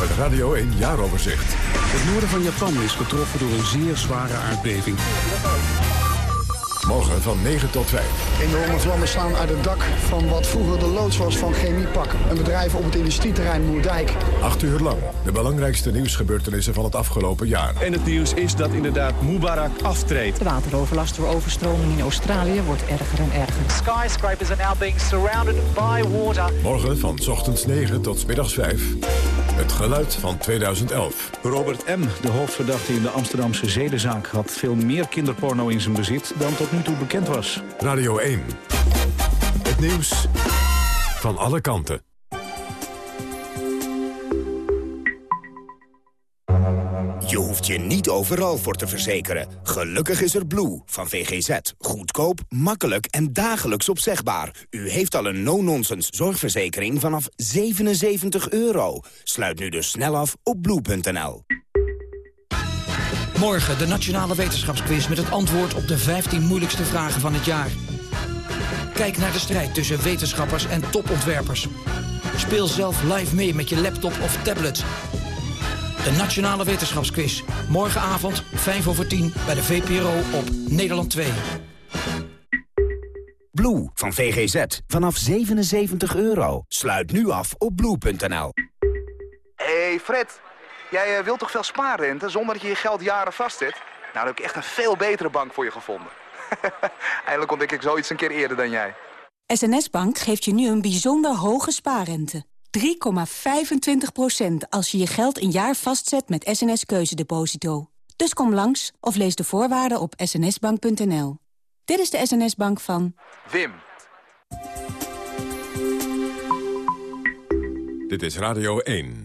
Het Radio 1 Jaaroverzicht. Het noorden van Japan is getroffen door een zeer zware aardbeving. Morgen van 9 tot 5. Enorme vlammen slaan uit het dak van wat vroeger de loods was van Chemiepak. Een bedrijf op het industrieterrein Moerdijk. Acht uur lang. De belangrijkste nieuwsgebeurtenissen van het afgelopen jaar. En het nieuws is dat inderdaad Mubarak aftreedt. De wateroverlast door overstroming in Australië wordt erger en erger. Skyscrapers are now being surrounded by water. Morgen van 's ochtends 9 tot middags 5. Het geluid van 2011. Robert M., de hoofdverdachte in de Amsterdamse zedenzaak... had veel meer kinderporno in zijn bezit dan tot nu toe bekend was. Radio 1. Het nieuws van alle kanten. Je hoeft je niet overal voor te verzekeren. Gelukkig is er Blue van VGZ. Goedkoop, makkelijk en dagelijks opzegbaar. U heeft al een no-nonsense zorgverzekering vanaf 77 euro. Sluit nu dus snel af op blue.nl. Morgen de Nationale Wetenschapsquiz met het antwoord op de 15 moeilijkste vragen van het jaar. Kijk naar de strijd tussen wetenschappers en topontwerpers. Speel zelf live mee met je laptop of tablet. De Nationale Wetenschapsquiz. Morgenavond, 5 over 10, bij de VPRO op Nederland 2. Blue van VGZ. Vanaf 77 euro. Sluit nu af op blue.nl. hey Fred, jij eh, wilt toch veel spaarrente zonder dat je je geld jaren vastzet? Nou, dan heb ik echt een veel betere bank voor je gevonden. Eindelijk ontdek ik zoiets een keer eerder dan jij. SNS Bank geeft je nu een bijzonder hoge spaarrente. 3,25% als je je geld een jaar vastzet met SNS Keuzedeposito. Dus kom langs of lees de voorwaarden op snsbank.nl. Dit is de SNS Bank van... Wim. Dit is Radio 1.